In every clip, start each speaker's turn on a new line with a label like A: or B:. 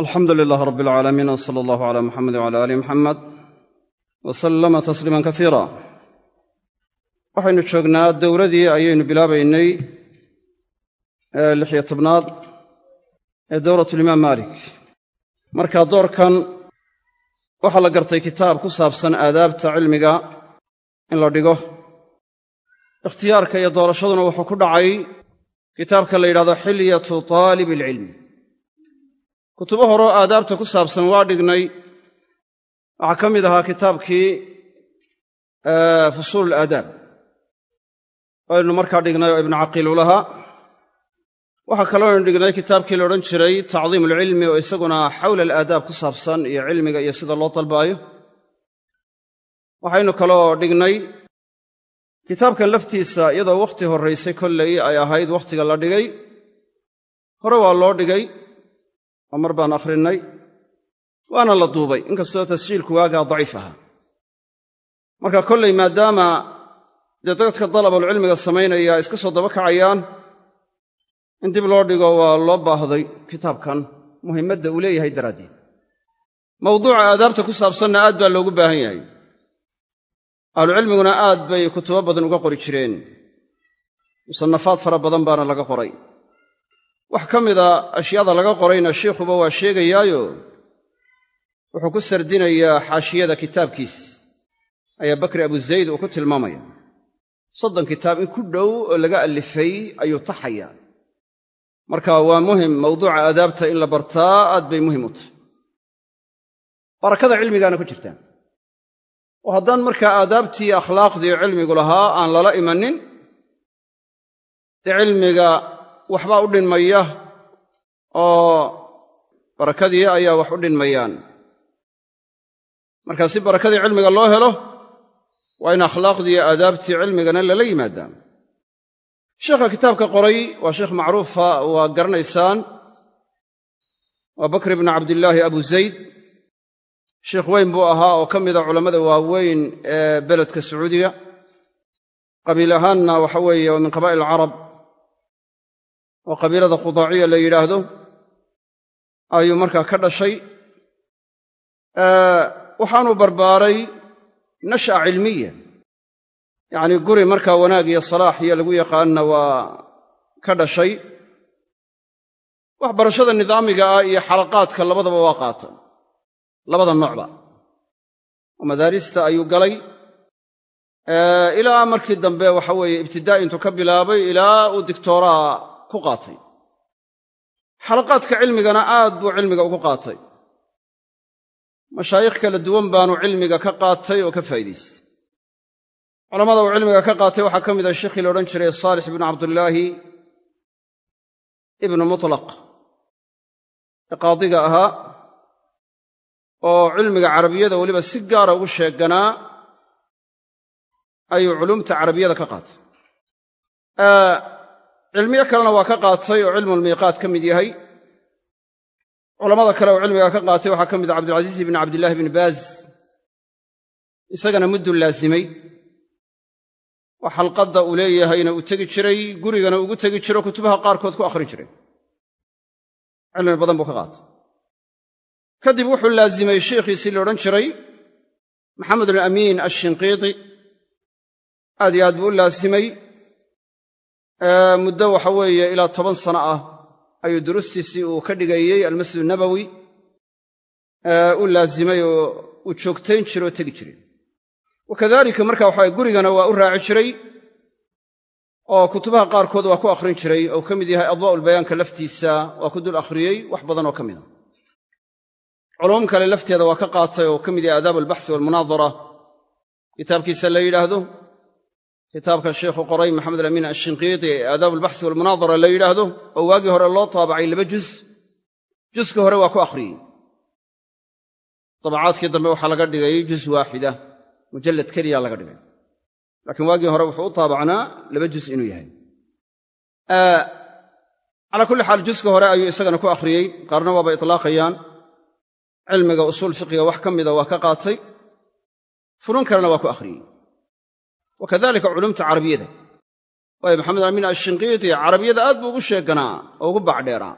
A: alxamdu lilaah rab alcaalamiin w sala allahu cala muxamed wcala aali muxamed wa sallama tasliiman kasiira waxaynu joognaa dowradii ayaynu bilaabaynay lixiyo tobnaad ee dowratulimaam maalik. Marka doorkan waxaa la gartay kitaab ku saabsan aadaabta cilmiga in la dhigo. Ikhtiyaarka iyo doorashaduna wuxuu ku dhacay kitaabka la yidhahdo xilyatu taalib alcilmi kutubo horeo aadaabta ku saabsan waa dhignay. Waxaa ka mid ahaa kitaabkii fusuul alaadaab aynu markaa dhignay oo ibnu caqiil u lahaa. Waxaa kalooaynu dhignay kitaabkii la odhan jiray tacdiim alcilmi oo isaguna xawla alaadaab ku saabsan iyo cilmiga iyo sida loo dalbaayo. Waxaynu kaloo dhignay kitaabkan laftiisa iyadoo wakhti horraysay kollay ay ahayd wakhtiga la dhigay. Hore waa loo dhigay oo mar baan akhrinnay waana la duubay. Inkastoo tasjiilku waagaa daciif ahaa marka kollay maadaama dee dadka dalabulcilmiga samaynaya iska soo daba kacayaan in dib loo dhigo waa loo baahday kitaabkan muhimmadda uu leeyahay daraaddeed. Mawduuca aadaabta ku saabsanna aad baa loogu baahan yahay. Ahlucilmiguna aad bay kutubo badan uga qori jireen. Musannafaad fara badan baana laga qoray wax ka mida ashyaada laga qorayna shiikhuba waa sheegayaayo. Wuxuu ku sardinayaa xaashiyada kitaabkiis. Ayaa bakri abuzayd uu ku tilmaamaya. Soddon kitaab in ku dhow oo laga allifay ayuu taxayaa. Marka waa muhiim mawduuca aadaabta in la bartaa aad bay muhiim u tahay. Barakada cilmigaana ku jirtaa oo haddaan markaa aadaabtii akhlaaqdii cilmigu lahaa aan lala imanin dee cilmiga waxbaa u dhinmaya oo barakadii ayaa wax u dhinmayaan. Marka si barakadii cilmiga loo helo waa in akhlaaqdii iyo aadaabtii cilmigana lala yimaadaa sheekha kitaabka qoray waa sheekh macruufa waa garanaysaan. Waa bakr ibnu cabdillaahi abu zayd. Sheikh weyn buu ahaa oo ka mida culammada waaweyn ee beledka sacuudiga. Qabiil ahaanna waxa weeye waa min qabaa'il alcarab oo qabiilada qudaaciya la yidhaahdo ayuu markaa ka dhashay. Waxaanuu barbaaray nasha'a cilmiya. Yacnii guri markaa wanaag iyo salaax iyo lagu yaqaanna waa ka dhashay. Waxbarashada nidaamiga ah iyo xalaqaadka labadaba waa qaata. Labada noocba oo madaarista ayuu galay. Ilaa markii dambe waxa weeye ibtidaa'i intuu ka bilaabay ilaa uu dictooraa ku qaatay. Xalaqaadka cilmigana aad buu cilmiga ugu qaatay. Mashaayikh kala duwan baanu cilmiga ka qaatay oo ka faa'idaystay culamada uu cilmiga ka qaatay waxaa ka mid ah sheikhii la odhan jiray saalix ibnu cabdillaahi ibnu mutlaq. Ee qaadiga ahaa oo cilmiga carabiyada weliba si gaara ugu sheeganaa ayuu culumta carabiyada ka qaatay cilmiyo kalena waa ka qaatay oo cilmulmiiqaat ka mid yahay. Culammada kale oo cilmiga ka qaatay waxaa ka mid ah cabdilcasiis ibni cabdillahi ibni baaz. Isagana mudduu laasimay oo xalqadda uu leeyahayna uu tegi jiray gurigana ugu tegi jiro kutubaha qaarkood ku akhrin jiray. Cilmi badan buu ka qaatay. Kadib wuxuu laasimay sheikhiisii la odhan jiray maxamed alamiin ashinqiiti aad iyo aad buu u laasimay muddo waxa weeye ilaa toban sano ah ayuu durustiisii uu ka dhigayey almasjid nabowi u laasimay oo uu joogtayn jire oo tegi jiray. Wakadalika marka waxaa gurigana waa u raaci jiray oo kutubaha qaarkood waa ku akhrin jiray oo ka mid yahay adwaa'ulbayaanka laftiisa waa ku dul akhriyey wax badan oo ka mida culum kale lafteeda waa ka qaatay oo ka mid yahay aadaab albaxsi walmunaadara kitaabkiisa la yidhaahdo kitaabka sheikhu qoray maxamed alamiin ashinqiiti ee aadaab albaxsi walmunaadara la yidhaahdo oo waagii hore loo taabacay laba juz. Juska hore waa ku akhriyey. Dabacaadkii dambe waxaa laga dhigay juz waaxida mujallad keliya laga dhigay. Laakiin waagii hore wuxuu u taabacnaa laba juz inuu yahay. Calaa kulli xaal juska hore ayuu isagana ku akhriyey. Qaarna waaba itlaaqayaan. Cilmiga usuul fiqiga wax ka mida waa ka qaatay. Funuun waa ku akhriyey wa culumta carabiyada waayo maxamed amiin ashinqiiti carabiyada aad buu ugu sheeganaa oo ugu baacdheeraa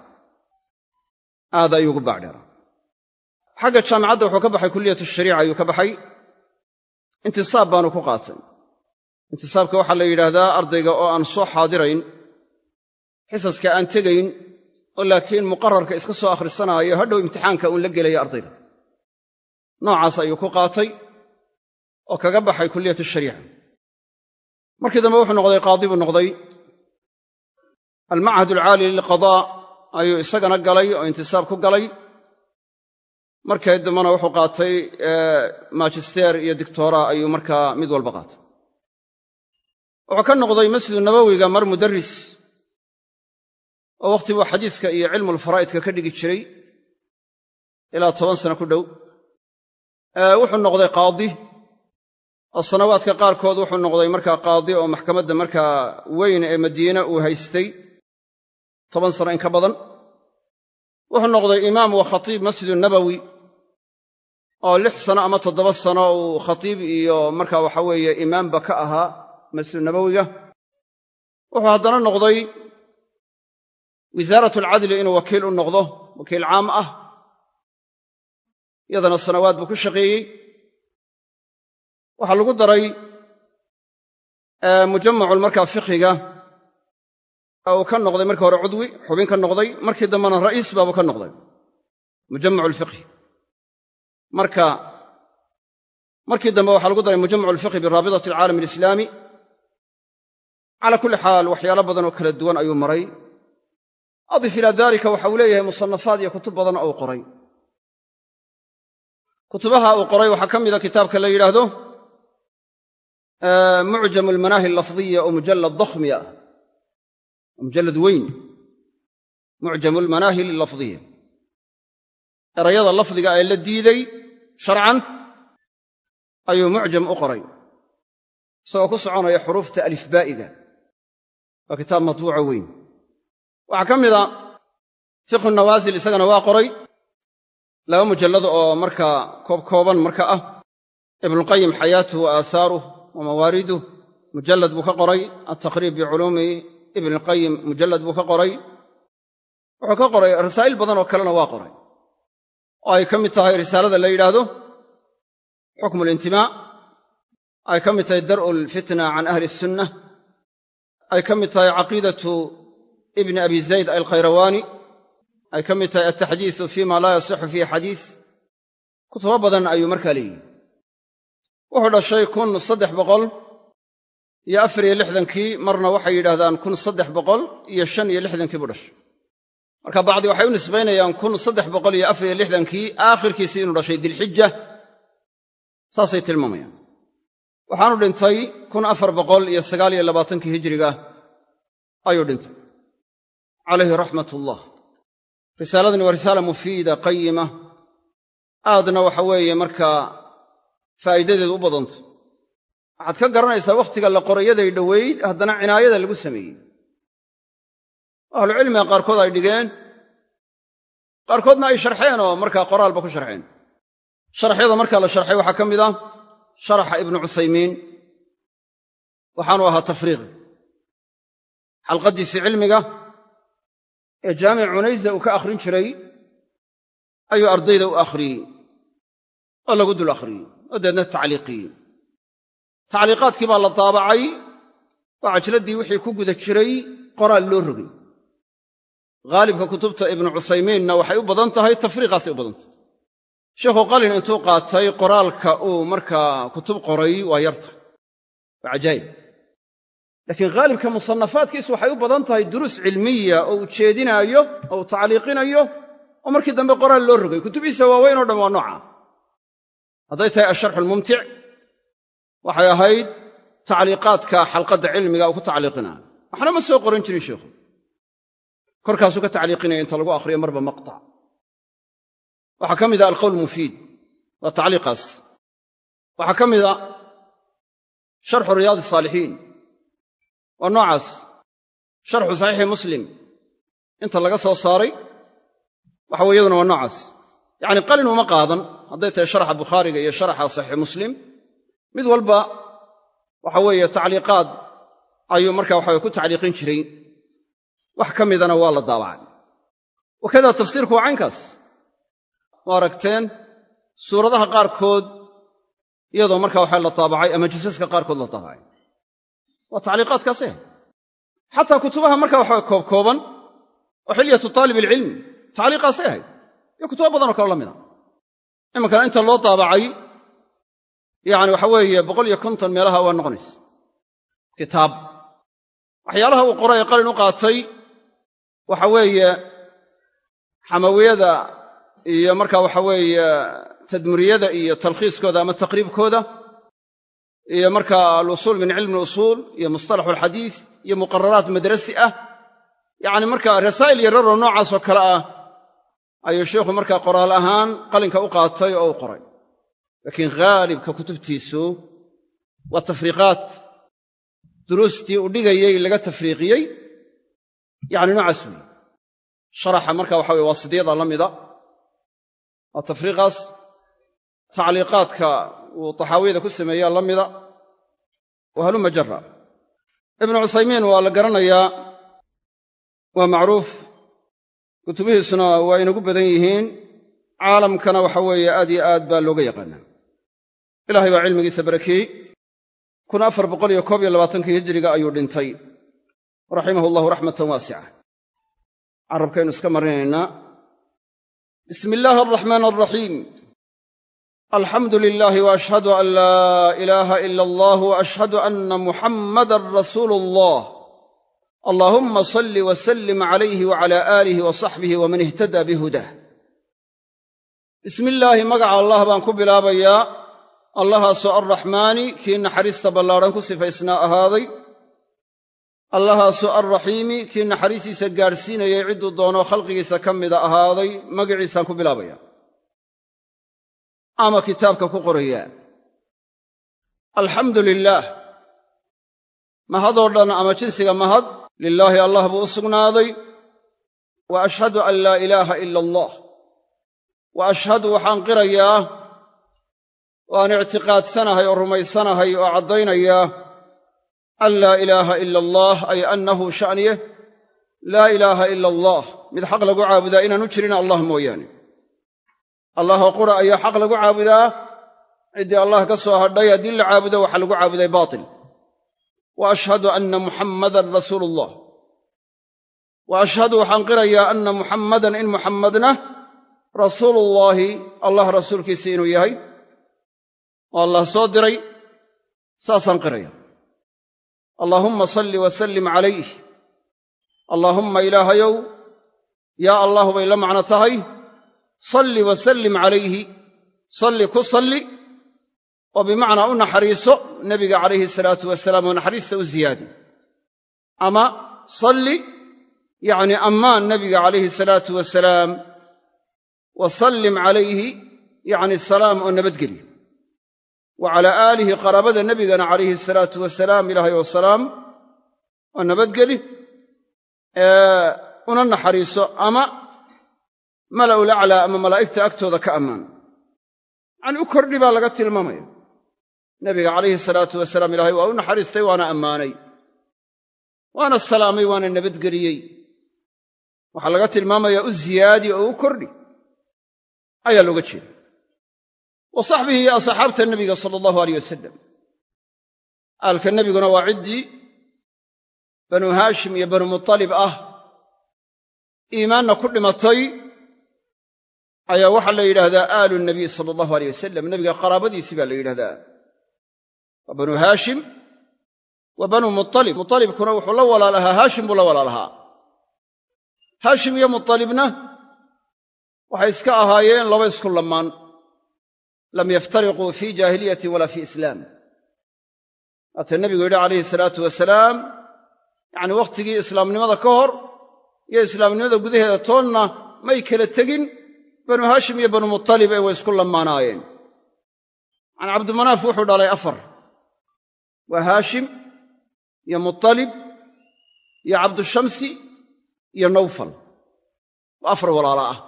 A: aad ayuu ugu baacdheeraa xagga jaamicadda wuxuu ka baxay kulliyat shariica ayuu ka baxay intisaab baanu ku qaatay intisaabka waxaa la yidhaahdaa ardayga oo aan soo xaadirayn xisaska aan tegayn oo laakiin muqararka iska soo akhrisanaayo hadhow imtixaanka uun la gelaya ardayda noocaas ayuu ku qaatay oo kaga baxay kulliyat shariica markii dambe wuxuu noqday qaadi buu noqday. Almachad alcaali lilqadaa ayuu isagana galay oo intisaab ku galay. Markii dambena wuxuu qaatay majister iyo dictora ayuu markaa mid walba qaatay. Wuxuu ka noqday masjidu nabowiga mar mudaris oo wakhti buu xadiiska iyo cilmulfaraa'idka ka dhigi jiray ilaa toban sano ku dhow. Wuxuu noqday qaadi oo sanawaadka qaarkood wuxuu noqday markaa qaadi oo maxkamadda markaa weyn ee madiine uu haystay toban sano in ka badan. Wuxuu noqday imaam wa khatiib masjidu nabowi oo lix sano ama toddoba sano uu khatiib iyo marka waxa weeye imaamba ka ahaa masjidu nabowiga wuxuu haddana noqday wisaarat alcadli inuu wakiil u noqdo wakiil caam ah iyadana sanawaad buu ku shaqeeyey waxaa lagu daray mujamacul markaa fiqhiga uu ka noqday markii hore cudwi xubin ka noqday markii dambena ra'iis baabuu ka noqday. Mujamacu lfiqhi marka markii dambe waxaa lagu daray mujamacu lfiqhi biraabitati alcaalam alislaami. Calaa kulli xaal waxyaalo badan oo kala duwan ayuu maray. Adif ilaa dalika waxa uu leeyahay musanafaad iyo kutub badan oo qoray. Kutubaha uu qoray waxaa ka mida kitaabka la yidhaahdo mucjam almanaahi allafdiya oo mujallad dakhmi ah. Mujallad weyn. Mucjam almanaahi allafdiya erayada lafdiga ee la diiday sharcan ayuu mucjam u qoray. Isagoo ku soconaya xuruufta alifbaa'iga waa kitaab matbuuco weyn. Waxaa ka mida fiqhu nawaasil isagana waa qoray. Laba mujallado oo markaa koobkooban marka ah. Ibnuulqayim xayaatuhu wa aahaaruh wa mawaariduh mujallad buu ka qoray altaqriib biculuumi ibnilqayim mujallad buu ka qoray wuxuu ka qoray rasaa'il badan oo kalena waa qoray oo ay ka mid tahay risaalada la yidhaahdo xukmu lintimaa ay ka mid tahay dar'u lfitna can ahli sunna ay ka mid tahay caqiidatu ibni abi zayd alkhayrawaani ay ka mid tahay altaxdiisu fima laa yasixu fiihi xadiis kutubo badan ayuu markaa leeyihi wuxuu dhashay kun saddex boqol iyo afar iyo lixdankii marna waxay yidhahdaan kun saddex boqol iyo shan iyo lixdankii buu dhashay. Marka bacdi waxay u nisbaynayaan kun saddex boqol iyo afar iyo lixdankii aakhirkiisii inuu dhashay dilxija saasay tilmaamayaan. Waxaanu dhintay kun afar boqol iyo sagaal iyo labaatankii hijiriga ayuu dhintay. Calayhi raxmat ullah risaaladani waa risaala mufiida qayima aadna waxa weeye markaa faa'iidadeedu u badanta waxaad ka garanaysaa wakhtiga la qorayaday dhoweyd haddana cinaayada lagu sameeyey. Ahlucilmiga qaarkood ay dhigeen qaarkoodna ay sharxeen oo markaa qoraalba ku sharxeen. Sharaxyada markaa la sharxay waxaa ka mid ah sharaxa ibnu cuthaymiin waxaanu ahaa tafriiqi xalqaddiisii cilmiga ee jaamic cunaysa uu ka akhrin jiray ayuu ardayda u akhriyey oo lagu dul akhriyey oo deedna tacliiqiyey tacliiqaadkii baa la daabacay oo cajladdii wixii ku guda jiray qoraal loo rogay haalibka kutubta ibnu cuthaymiinna waxay u badan tahay tafriiqaasay u badan tahay sheikhu qalin intuu qaatay qoraalka uu markaa kutub qoray waa yarta waa cajaayib laakiin haalibka musanafaadkiisu waxay u badan tahay duruus cilmiya oo uu jeedinaayo oo uu tacliiqinayo oo markii dambe qoraal loo rogay kutubihiisa waaweyn o dhan waa nooca hadday tahay asharxu almumtic waxay ahayd tacliiqaadka xalqadda cilmiga uu ku tacliiqinaayo waxna ma soo qoran jirin sheikhu. Korkaasuu ka tacliiqinaya inta lagu akhriyo marba maqtac waxaa ka mida alqowl mufiid waa tacliiqaas. Waxaa ka mida sharxu riyaad asaalixiin waa noocaas. Sharxu saxiixi muslim inta laga soo saaray waxa iyaduna waa noocaas. Yacni qalin uma qaadan hadday tahay sharaxa bukhaariga iyo sharaxa saxiixi muslim mid walba waxa weeye tacliiqaad ayuu marka waxa ku tacliiqin jiray. Wax ka midana waa la daabacay wakada tafsiirku waa caynkaas. Ma aragteen suuradaha qaarkood iyadoo marka waxa la taabacay ama jusaska qaarkood la taabacay waa tacliiqaadkaasay ahay xataa kutubaha marka waxa koobkooban oo xilyatu taalib ilcilm tacliiqaasay ahayd iyo kutubo badanoo kaleo la mida iminkana inta loo taabacay yacni waxa weeye boqol iyo konton meelaha waa noqonaysa kitaab. Waxyaalaha uu qoray qalin u qaatay waxa weeye xamawiyada iyo marka waxa weeye tadmuriyada iyo talkhiiskooda ama taqriibkooda iyo marka alusuul min cilmi alusuul iyo mustalaxu alxadiis iyo muqararaat madrasi ah. Yacni marka rasaa'il yararoo noocaasoo kale ah ayuu sheikhu markaa qoraal ahaan qalinka u qaatay oo u qoray. Laakiin haalibka kutubtiisu waa tafriiqaat duruustii u dhigayey laga tafriiqiyey. Yacni noocaas weeye. Sharaxa marka waxa weye waasidiyada la mida. Waa tafriiqaas tacliiqaadka uu taxaawiyada ku sameeyaa la mida. Wa haluma jara ibnu cuthaymiin waa la garanayaa. Waa macruuf kutubihiisuna waa inagu badan yihiin caalamkana waxa weeye aad iyo aad baa looga yaqaanaa. Ilahay baa cilmigiisa barakeeyey kun afar boqol iyo koob iyo labaatankii hijiriga ayuu dhintay. Raximahu allahu raxmatan waasica. Carabkaynu iska marinaynaa. Bismi illaahi alraxmaan alraxiim alxamdu lilaahi wa ashhadu an laa ilaaha ila allah wa ashhadu anna muxammadan rasuulu allah allaahumma salli wa sallim calayhi wacala aalihi wa saxbihi waman ihtadaa bihudaah bismi illaahi magaca allah baan ku bilaabayaa. Allahaasoo alraxmaani kii naxariista ballaadhan ku sifaysnaa ahaaday. Allahaasoo alraxiimi kii naxariistiisa gaadhsiinayay cidduu doono khalqigiisa ka mida ahaaday magiciisaan ku bilaabaya ama kitaabka ku qorayaa. Alxamdu lilaah mahadoo dhan ama jinsiga mahad lilaahi allah buu u sugnaaday. Wa ashhadu an laa ilaaha ila allah. Wa ashhadu waxaan qirayaa waan ictiqaadsanahay oo rumaysanahay oo caddaynayaa an laa ilaaha ila allah ay annahu sha'niye. Laa ilaaha ila allah. Mid xaq lagu caabudaa inaanu jirin allah mooyaane. Allahoo qura ayaa xaq lagu caabudaa. Ciddii allah ka soo hadhay haddii la caabudo waxaa lagu caabuday baatil wa ashhadu anna muxammadan rasuulu allah wa ashhadu waxaan qirayaa anna muxammadan in muxammadna rasuulullaahi allah rasuulkiisa inuu yahay oo allah soo diray saasaan qiraya allaahumma salli wa sallim calayh allaahumma ilaahayow yaa allahu bay la macno tahay salli wa sallim calayhi salli ku salli oo bimacnaa u naxariiso nebiga calayhi salaatu wasalaam oo naxariista u ziyaadi. Ama salli yacni ammaan nebiga calayhi salaatu wasalaam wa sallim calayhi yacni salaam oo nabadgelya wa calaa aalihi qaraabada nebigana calayhi salaatu wasalaam ilaahay oo salaam oo nabadgeli una naxariiso ama mala'ul aclaa ama malaa'igta agtooda ka ammaan. Yacni u kordhi baa laga tilmaamaya nebiga calayhi salaatu wasalaam ilaahay waa u naxariistay waana ammaanay. Waana salaamay waana nabadgeliyey. Waxaa laga tilmaamayaa u ziyaadi oo u kordhi ayaa looga jeeda wa saxbihi iyo asxaabta nebiga sala allahu aleyh wasalam aalka nebiguna waa ciddii banuu haashim iyo banuu mutalib ah. Iimaanna ku dhimatay ayaa waxaa la yidhaahdaa aalu nabiy sala allahu aleyh wasalam nebiga qaraabadiisii baa la yidhahdaa waa banuu haashim wa banuu mutalib mutalibkuna wuxuu la walaalahaa haashim buu la walaalahaa haashim iyo mutalibna waxay iska ahaayeen laba isku lamaan lam yaftariquu fii jaahiliyatin walaa fii islaam. Haata nebigu yidhi calayhi salaatu wasalaam yacni wakhtigii islaamnimada ka hor iyo islaamnimada gudaheeda toonna may kala tegin banuu haashim iyo banuu mutalib ee way isku lamaanaayeen yacni cabdimanaaf wuxuu dhalay afar waa haashim iyo mutalib iyo cabdushamsi iyo nawfal. Waa afar walaala ah.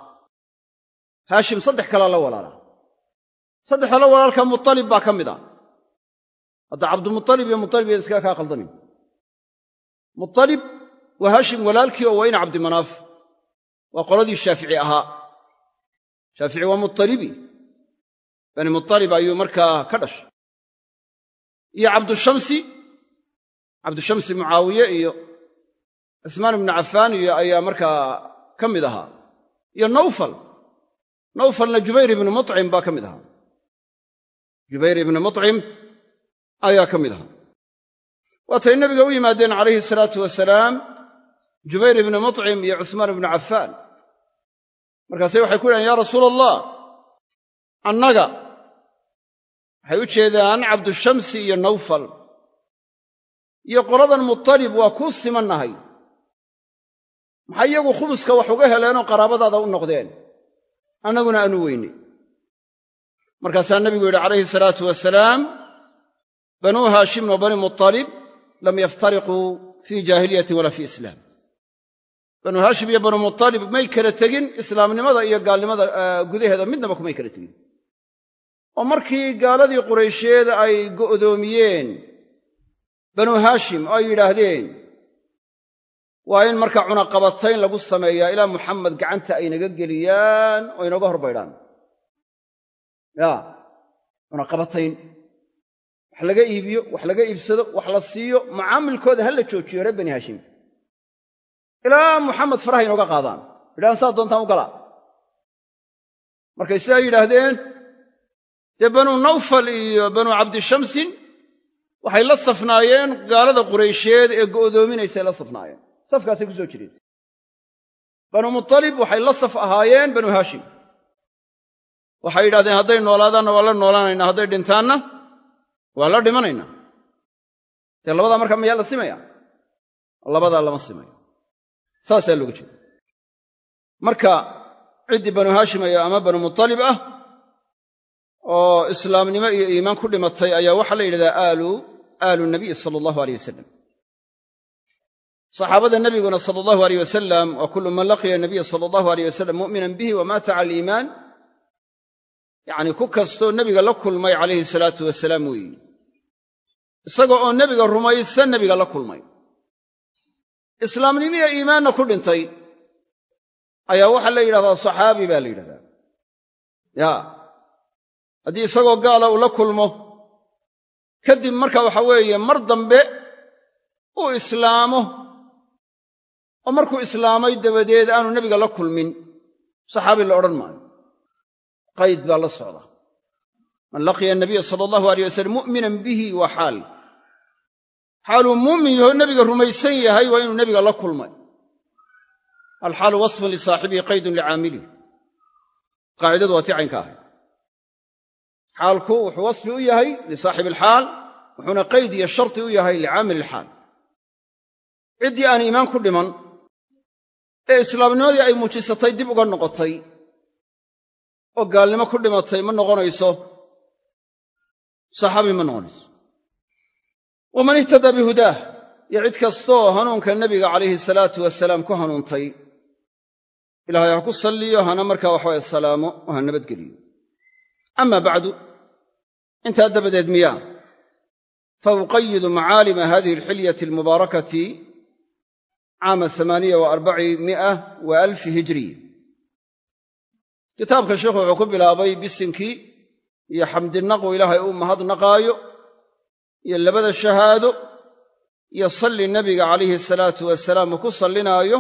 A: Haashim saddex kalaa la walaalaa saddexda la walaalka mutalib baa ka mid ah. Hadda cabdumutalib iyo mutalib yaan iskaga kaa qaldamin mutalib waa haashim walaalkii oo wayna cabdimanaaf. Waa qoladii shaafici ahaa. Shaafici waa mutalibi bani mutalib ayuu markaa ka dhashay iyo cabdushamsi cabdushamsi mucaawiye iyo cismaan ibnu cafaan iyo ayaa markaa ka mid ahaa. Iyo nawfal nawfalna jubayr ibnu mucim baa ka mid ahaa. Jubayr ibnu mucim ayaa ka mid ahaa. Waatay nebiga u yimaadeen calayhi salaatu wasalaam jubayr ibnu mucim iyo cuhmaan ibnu cafaan markaase waxay ku yidhahen ya rasuula allah annaga waxay u jeedaan cabdushamsi iyo nawfal. Iyo qoladan mutalib waa kuu simannahay maxay iyagu khumuska wax uga heleenoo qaraabadaada u noqdeen? Annaguna aanu weyne. Markaasaa nebigu yidhi calayhi salaatu wasalaam banuu haashimin wa bani mutalib lam yaftariquu fii jaahiliyatin walaa fii islaam. Banuu haashim iyo banuu mutalib may kala tegin islaamnimada iyo gaalnimada gudaheeda midnaba kumay kala tegin oo markii gaaladii quraysheed ay go'doomiyeen banuu haashim oo ay yidhaahdeen waa in markaa cunaqabatayn lagu sameeyaa ilaa muxamed gacanta ay naga geliyaan oo inaga horbaydhaan. Ya cunaqabatayn. Wax laga iibiyo wax laga iibsado wax la siiyo mucaamilkooda ha la joojiyo reer bani haashim. Ilaa muxamed faraha inooga qaadaan. Yidhahdaan saa doontaan u galaa markay sidaa yidhaahdeen dee banuu nawfal iyo banuu cabdishamsin waxay la safnaayeen gaalada quraysheed ee go'doominaysay la safnaayeen. Safkaasay ku soo jireen. Banuu mutalib waxay la saf ahaayeen banuu haashim. Waxay yidhahdeen hadday noolaadaanna waa la noolaanaynaa hadday dhintaanna waa la dhimanaynaa dee labadaa markaa mayaa la simaya? Labadaa lama simayo. Saasaa looga jeeda marka ciddii banuu haashimaya ama banuu mutalib ah oo islaamnimo iyo iimaan ku dhimatay ayaa waxaa la yidhahdaa aalu aalu nabiy sala allahu aleyh wasalam saxaabada nebiguna sala allahu aleyh wasalam wa kullu man laqiya nabiya sala allahu aleyh wasalam mu'minan bihi wa maata cala aliimaan. Yacnii ku kastoo nebiga la kulmay calayhi salaatu wasalaam weeyi. Isaga oo nebiga rumaysan nebiga la kulmay. Islaamnimiyo iimaanna ku dhintay ayaa waxaa la yidhahdaa saxaabi baa la yidhahdaa. Ya haddii isagoo gaala uu la kulmo kadib marka waxa weeye mar dambe uu islaamo oo markuu islaamay dabadeed aanu nebiga la kulmin. Saxaabi la odhan maayo. Qayd baa la socda. Man laqiya anabiya sala allahu aleyh wasalam mu'minan bihi waa xaal. Xaaluu muumin yaho nebiga rumaysan yahay waa inuu nebiga la kulmay. Alxaalu wasfun lisaaxibihi qaydun licaamilihi qaacidadu waa tii caynka ahay xaalku wuxuu wasfi u yahay lisaaxibi alxaal wuxuuna qayd iyo sharti u yahay licaamil ilxaal ciddii aan iimaan ku dhiman ee islaamnimadii ay muujisatay dib uga noqotay oo gaalnimo ku dhimatay ma noqonayso saxaabi ma noqonayso. Waman ihtadaa bihudaah iyo cid kastooo hanuunka nebiga calayhi salaatu wasalaam ku hanuuntay ilaahay ha ku salliyo hana markaa waxaweye salaamo oo ha nabadgeliyo ama bacdu intaa dabadeed miyaa fa uqayidu macaalima hadihi alxilyati almubaarakati caama amaaniya wa arbaci mi'a wa alfi hijriya kitaabka sheikhu wuxuu ku bilaabay bisinkii iyo xamdinaqu ilaahay uu mahadnaqaayo iyo labada shahaado iyo salli nebiga calayhi salaatu wasalaam uu ku sallinaayo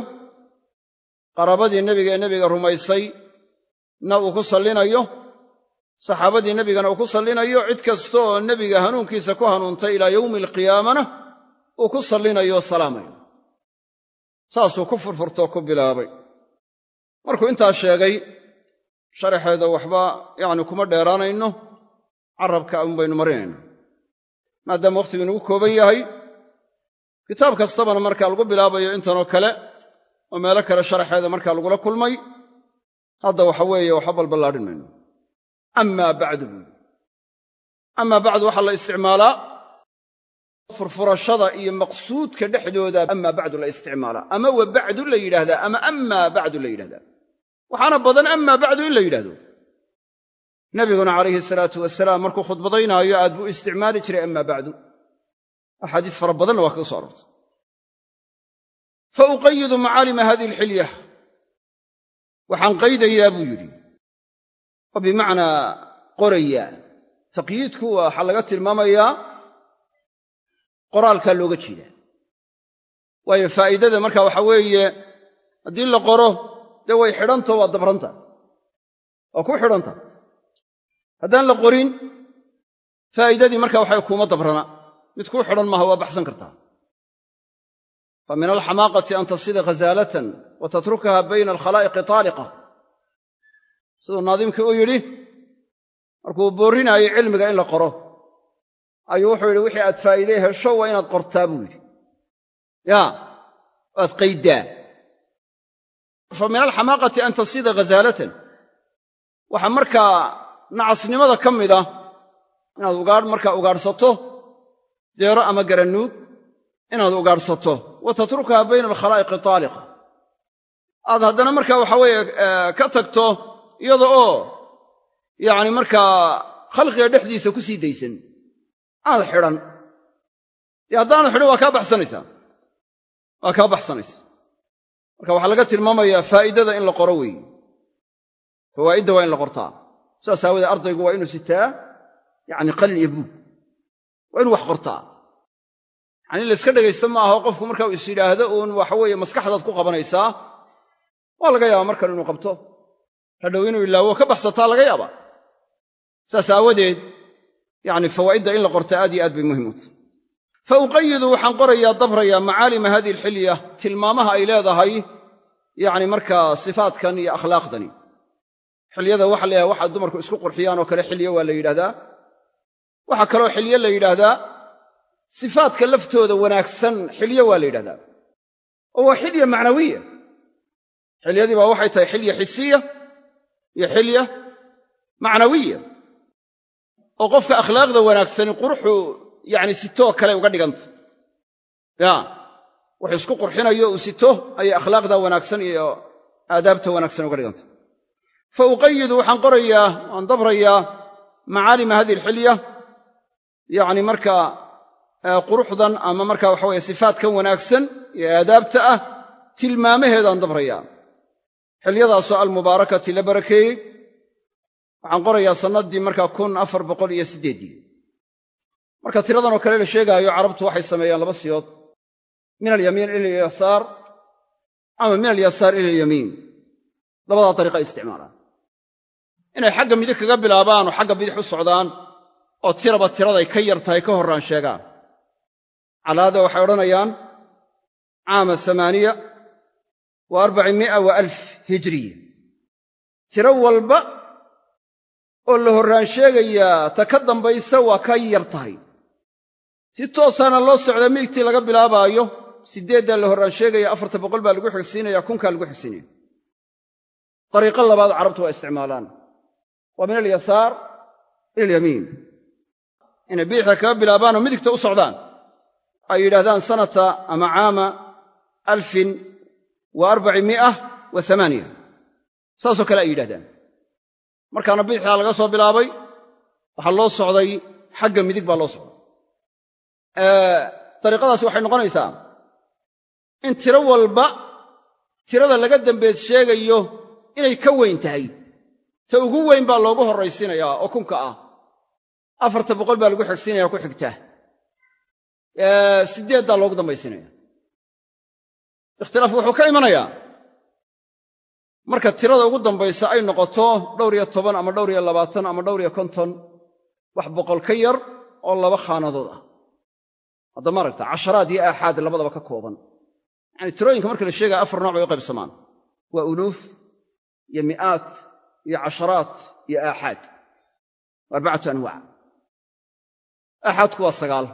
A: qaraabadii nebiga ee nebiga rumaysay na uu ku sallinayo saxaabadii nebigana uu ku sallinayo cid kasta oo nebiga hanuunkiisa ku hanuuntay ilaa yowmi alqiyaamana uu ku sallinayo salaamayo saasuu ku furfurtoo ku bilaabay. Markuu intaa sheegay sharaxeeda waxba yacni kuma dheeraanayno carabka un baynu marinayna maadaama wakhtigu inugu kooban yahay kitaab kastabana markaa lagu bilaabayo intanoo kale oo meelo kale sharaxeeda markaa lagula kulmay hadda waxa weeye waxba balballaadhin mayno amaa bacdu. Buuli amaa bacdu waxaa la isticmaalaa furfurashada iyo maqsuudka dhexdooda amaa bacdu la isticmaalaa. Ama wa bacdu la yidhaahdaa ama amaa bacdu la yidhahdaa waxaana badan amaa bacdu in la yidhahdo nabiguna calayhi salaatu wasalaam markuu khudbadaynaayo aad buu isticmaali jiray amaa bacdu. Axaadiis fara badanna waa kaga so aroortay. Fa uqayidu macaalima hadihi alxilya waxaan qaydayaa buu yidhi oo bimacnaa qorayaa taqyiidku waxaa laga tilmaamayaa qoraalkaa looga jeedaa waayo faa'iidada marka waxa weeye haddii la qoro dee way xidhanto waa dabranta. Waa ku xidhanta. Haddaan la qorin faa'iidadii marka waxay kuuma dabrana. Mid kuu xidhan maaha waa baxsan kartaa. Fa min alxamaaqati an tasida khazaalatan wa tatrukaha bayna alkhalaa'iqi taaliqa siduu naadimkii u yidhi markuu boorrinaayo cilmiga in la qoro. Ayuu wuxuu yidhi wixii aad faa'iidey hesho waa inaad qortaa buu yidhi. Yaa waad qayddaa fa min alxamaaqati an tasida khazaalatan waxaa markaa nacasnimada ka mid ah inaad ugaadh markaa ugaadhsato deero ama garanuug inaad ugaadhsato wa tatrukaha bayna alkhalaa'iqi taaliqa. Aad haddana markaa waxa weeye ka tagto iyada oo yacni markaa khalqiga dhexdiisa ku sii daysan aad xidhan. Dee haddaanad xidhan waa kaa baxsanaysaa? Waa kaa baxsanaysa. Marka waxaa laga tilmaamayaa faa'iidada in la qoro weeye. Fawaa'idda waa in la qortaa. Saas aawoodee ardaygu waa inuu sitaa yacni qalin iyo buug. Waa inuu wax qortaa. Yacni layska dhegaysta ma aho qofku marka uu is yidhaahdo uun waxa weeye maskaxdaad ku qabanaysaa. Waa laga yaabaa markan inuu qabto hadhow inuu ilaawo ka baxsataa laga yaabaa? Saas aawadeed yacni fawaa'idda in la qorta aad iyo aad bay muhiim u fa uqayidu waxaan qorayaa dabrayaa macaalima hadihi alxilya tilmaamaha ay leedahay yacni markaa sifaatkan iyo akhlaaqdani. Xilyada waxa la waxaa dumarku isku qurxiyaan oo kale xilyo waa la yidhahdaa waxaa kaloo xilyo la yidhaahdaa sifaadka laftooda wanaagsan xilyo waa la yidhahdaa oo waa xilya macnawiya. Xilyadii baa waxay tahay xilya xisiya iyo xilya macnawiya oo qofka akhlaaqda wanaagsani quruxu yacni sitoo kale uga dhiganta. Ya wuxuu isku qurxinayo uu sito ayay akhlaaqda wanaagsan iyo aadaabta wanaagsan uga dhiganta. Fa uqayidu waxaan qorayaa waan dabrayaa macaalima hadihi alxilya yacni markaa quruxdan ama markaa waxa weye sifaatkan wanaagsan iyo aadaabta ah tilmaamaheedaan dabrayaa xilyadaasoo almubaarakati la barakeeyey waxaan qorayaa sannaddii markaa kun afar boqol iyo siddeeddii marka tiradanoo kale la sheegaayo carabtu waxay sameeyaan laba siyood. Min alyamiin ila alyasaar ama min alyasaar ila alyamiin. Labadaa dariiqa isticmaalaan. Inay xagga midig kaga bilaabaan oo xagga bidix u socdaan oo tiraba tiraday ka yar tahay ka horraan sheegaan. Calaada waxay odhanayaan caama amaaniya wa arbaci mi'a wa alf hijriya tiro walba oo la horraan sheegayaa ta ka dambaysa waa ka yar tahay. Si toosaana loo socdaa midigtii laga bilaabaayo siddeeddaa la horraan sheegaya afarta boqol baa lagu xigsiinaya kunkaa lagu xigsiinaya dariiqo labaad carabtu waa isticmaalaan. Waa min alyasaar ila alyamiin. Inay bidixda kaga bilaabaan oo midigta u socdaan ay yidhahdaan sanata ama caama wa arbaci mi'a wa amaaniya saasoo kale ay yidhahdaan markaana bidixdaa laga soo bilaabay waxaa loo socday xagga midig baa loo socday. Dariiqadaasi waxay noqonaysaa in tiro walba tirada laga dambeed sheegayo inay ka weyn tahay. Ta ugu weyn baa loogu horraysiinayaa oo kunka ah. Afarta boqol baa lagu xigsiinaya ku xigta. Siddeeddaa loogu dambaysiinaya ikhtilaafku wuxuu ka imanayaa marka tirada ugu dambaysa ay noqoto dhowr iyo toban ama dhowr iyo labaatan ama dhowr iyo konton wax boqol ka yar oo laba khaanadood ah. Hadda ma aragta casharaad iyo aaxaad labadaba ka kooban. Yacani tirooyinka marka la sheegaya afar nooc bay u qaybsamaan. Waa uluuf iyo mi'aat iyo casharaat iyo aaxaad. Arbacatu anwaac. Aaxaadku waa sagaal.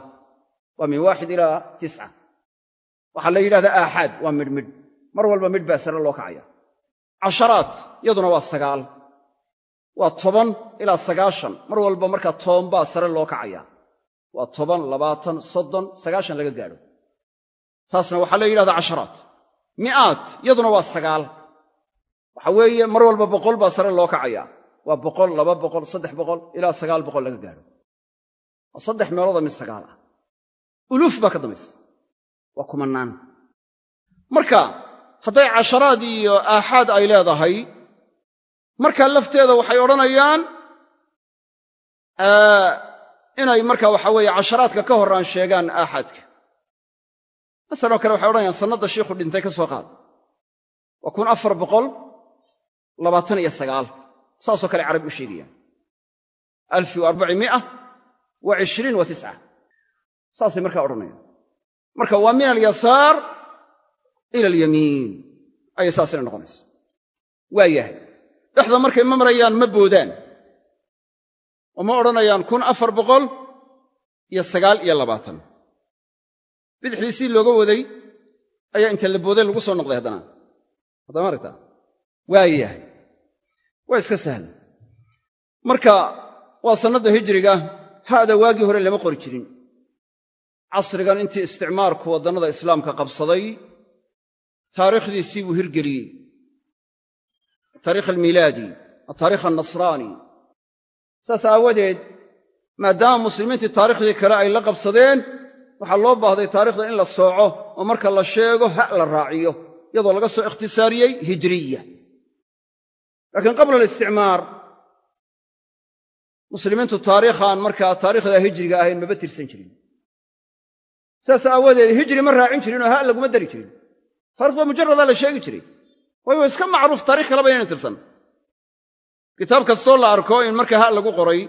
A: Waa min waxaa la yidhahdaa aaxaad waa midhmidh mar walba midh baa sare loo kacaya. Casharaat yaduna waa sagaal. Waa toban ilaa sagaashan. Mar walba markaa toban baa sare loo kacaya. Waa toban labaatan soddon sagaashan laga gaadho. Taasna waxaa la yidhahdaa casharaat mi'aat yaduna waa sagaal. Waxa weeye mar walba boqol baa sare loo kacaya. Waa boqol laba boqol saddex boqol ilaa sagaal boqol laga gaadho. Waa saddex meelooda mid sagaal ah. Uluuf baa ka dambaysa waa kumannaan. Marka hadday casharaad iyo aaxaad ay leedahay markaa lafteeda waxay odhanayaan inay marka waxa weeye casharaadka ka horaan sheegaan aaxaadka. Masaloo kale waxay odhanayaan sannadda shiikhu dhintay ka soo qaad. Waa kun afar boqol labaatan iyo sagaal. Saasoo kale carabi u sheegayaan. Alfi wa arbaci mia wa cishriin wa tisca saasay markaa odhanayaan marka waa min alyasaar ila alyamiin. Ayay saasina noqonaysa. Waa yahay. Dhexda markay mamrayaan ma boodaan. Oo ma odhanayaan kun afar boqol iyo sagaal iyo labaatan. Bidixdiisii looga waday ayaa inta la booday lagu soo noqday haddana. Haddama aragtaa waa yahay. Waa iska sahla marka waa sannadda hijriga ha'da waagii hore lama qori jirin casrigan intii isticmaarku waddannada islaamka qabsaday taariikhdiisii buu hirgeliyey. Ataarikh almiilaadi ataarikh alnasraani saas aawadeed maadaama muslimiintii taarikhdii kale ay la qabsadeen waxaa loo baahday taarikhda in la sooco oo marka la sheego ha la raaciyo iyadoo laga soo ikhtisaariyey hijriya. Laakiin qabla alisticmaar muslimiintu taariikhaan markaa taariikhda hijriga ahayn maba tirsan jirin saas aawadeed hijri ma raacin jirin oo ha laguma dari jirin. Taarikhda mujaradaa la sheegi jiray. Waayo waa iska macruuf taarikh kaleba inayna tirsan. Kitaab kastoo la arko in marka ha lagu qoray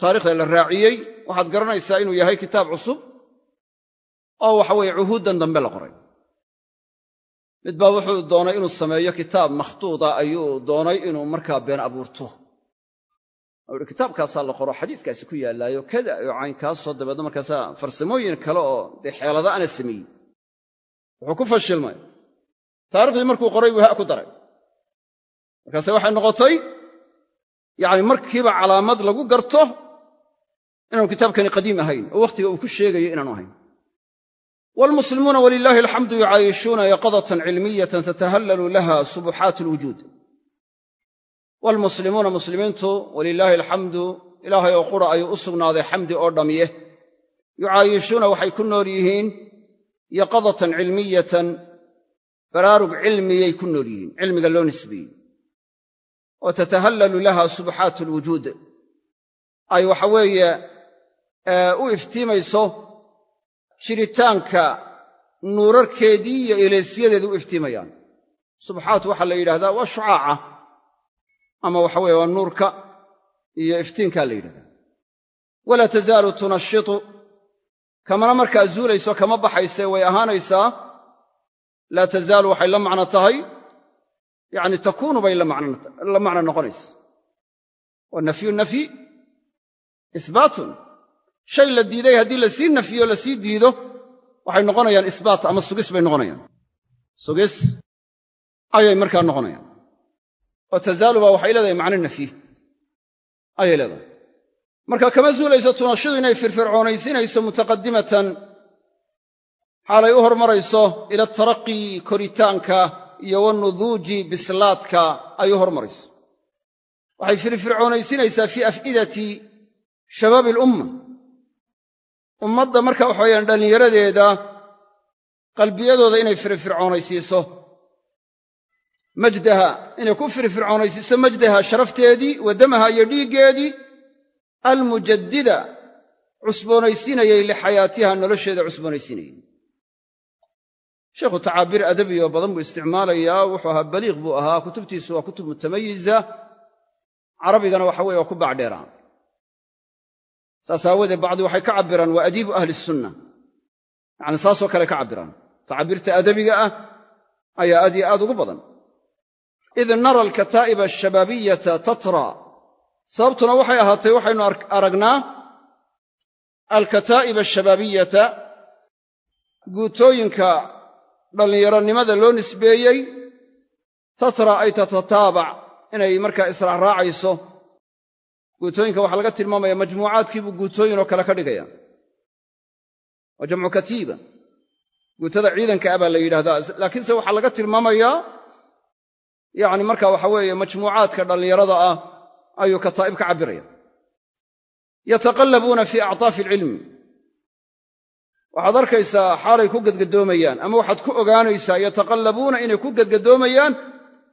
A: taarikhda la raaciyey waxaad garanaysaa inuu yahay kitaab cusub oo waxa weeye cuhuuddan dambe la qoray. Mid baa wuxuu doonay inuu sameeyo kitaab makhtuuda ayuu doonay inuu markaa been abuurto u hi kitaabkaasaa la qoro xadiiskaasi ku yaallaayo kada oo caynkaasoo dabeedna markaasaa farsamooyin kale oo dee xeelada ana sameeyey. Wuxuu ku fashilmay taarikhdii markuu qoray buu ha ku daray. Markaase waxay noqotay yacni markiiba calaamad lagu garto inaanu kitaabkani qadiim ahayn oo wakhtiga uu ku sheegayo inaanu ahayn. Waalmuslimuuna walilaahi alxamdu yucaayishuuna yaqadatan cilmiyatan tatahallalu laha subuxaat alwujuud waalmuslimuuna muslimiintu walilaahi alxamdu ilaahay oo qura ayuu u sugnaaday xamdi oo dhammiye yucaayishuuna waxay ku nool yihiin yaqadatan cilmiyatan baraarug cilmiyay ku nool yihiin cilmiga loo nisbeeyey oo tatahallalu laha subuxaat alwujuud ay waxa weeye u iftiimayso jiritaanka nuurarkeedii iyo eleesyadeedu u iftiimayaan subxaat waxaa la yidhahdaa waa shucaaca ama waxa weeye waa nuurka iyo iftiinkaa la yidhahdaa walaa tazaalu tunashitu kamana markaa zuulayso kama baxayse way ahaanaysaa laa tazaalu waxay la macno tahay yacni takuunu bay la macno noqonaysa. Wa nafyu nafyi isbaatun. Shay la diiday haddii la sii nafyiyo la sii diido waxay noqonayaan isbaat ama sugis bay noqonayaan. Sugis ayay markaa noqonayaan oo tazaalu baa waxay leedahay macno nafyi ayay leedahay. Marka kama zuulayso tunashidu inay firfircoonaysinayso mutaqadimatan xaalay u hormarayso ila taraqi koritaanka iyo wanuduuji bislaadka ay u hormarayso. Waxay firfircoonaysinaysaa fii af'idati shabaabi alumma. Ummadda marka waxa wayaan dhallinyaradeeda qalbiyadooda inay firfircoonaysiiso majdaha inay ku firfircoonaysiiso majdaha sharafteedii wa damaha iyo dhiiggeedii almujaddida cusboonaysiinayay lixayaatiha nolosheeda cusboonaysiinayay. Sheikhu tacaabiir adabi oo badan buu isticmaalayaa wuxuu ahaa baliiq buu ahaa kutubtiisu waa kutub mutamayiza carabigana waxa weye waa ku baacdheeraan saas aawoodee bacdi waxay ka cabbiraan waa adiibu ahli sunna. Yacni saasoo kale ka cabbiraan. Tacaabiirta adabiga ah ayaa aad iyo aad ugu badan id nara alkataa'iba ashabaabiyata tatra sababtuna waxay ahaatay waxaynu aragnaa alkataa'ib ashabaabiyata guutooyinka dhallinyaronimada loo nisbeeyey tatra ay tatataabac inay markaa israacraacayso guutooyinka waxaa laga tilmaamaya majmuucaadkiibuu guutooyin oo kale ka dhigaya waa jamcu katiiba guutada ciidanka ah baa la yidhahdaa laakiinse waxaa laga tilmaamayaa yacni marka waxa weeye majmuucaadka dhallinyarada ah ayuu kataa'ib ka cabbiraya. Yataqallabuuna fii actaafi alcilmi waxaad arkaysaa xaalay ku gedgadoomayaan ama waxaad ku ogaanaysaa yataqallabuuna inay ku gedgadoomayaan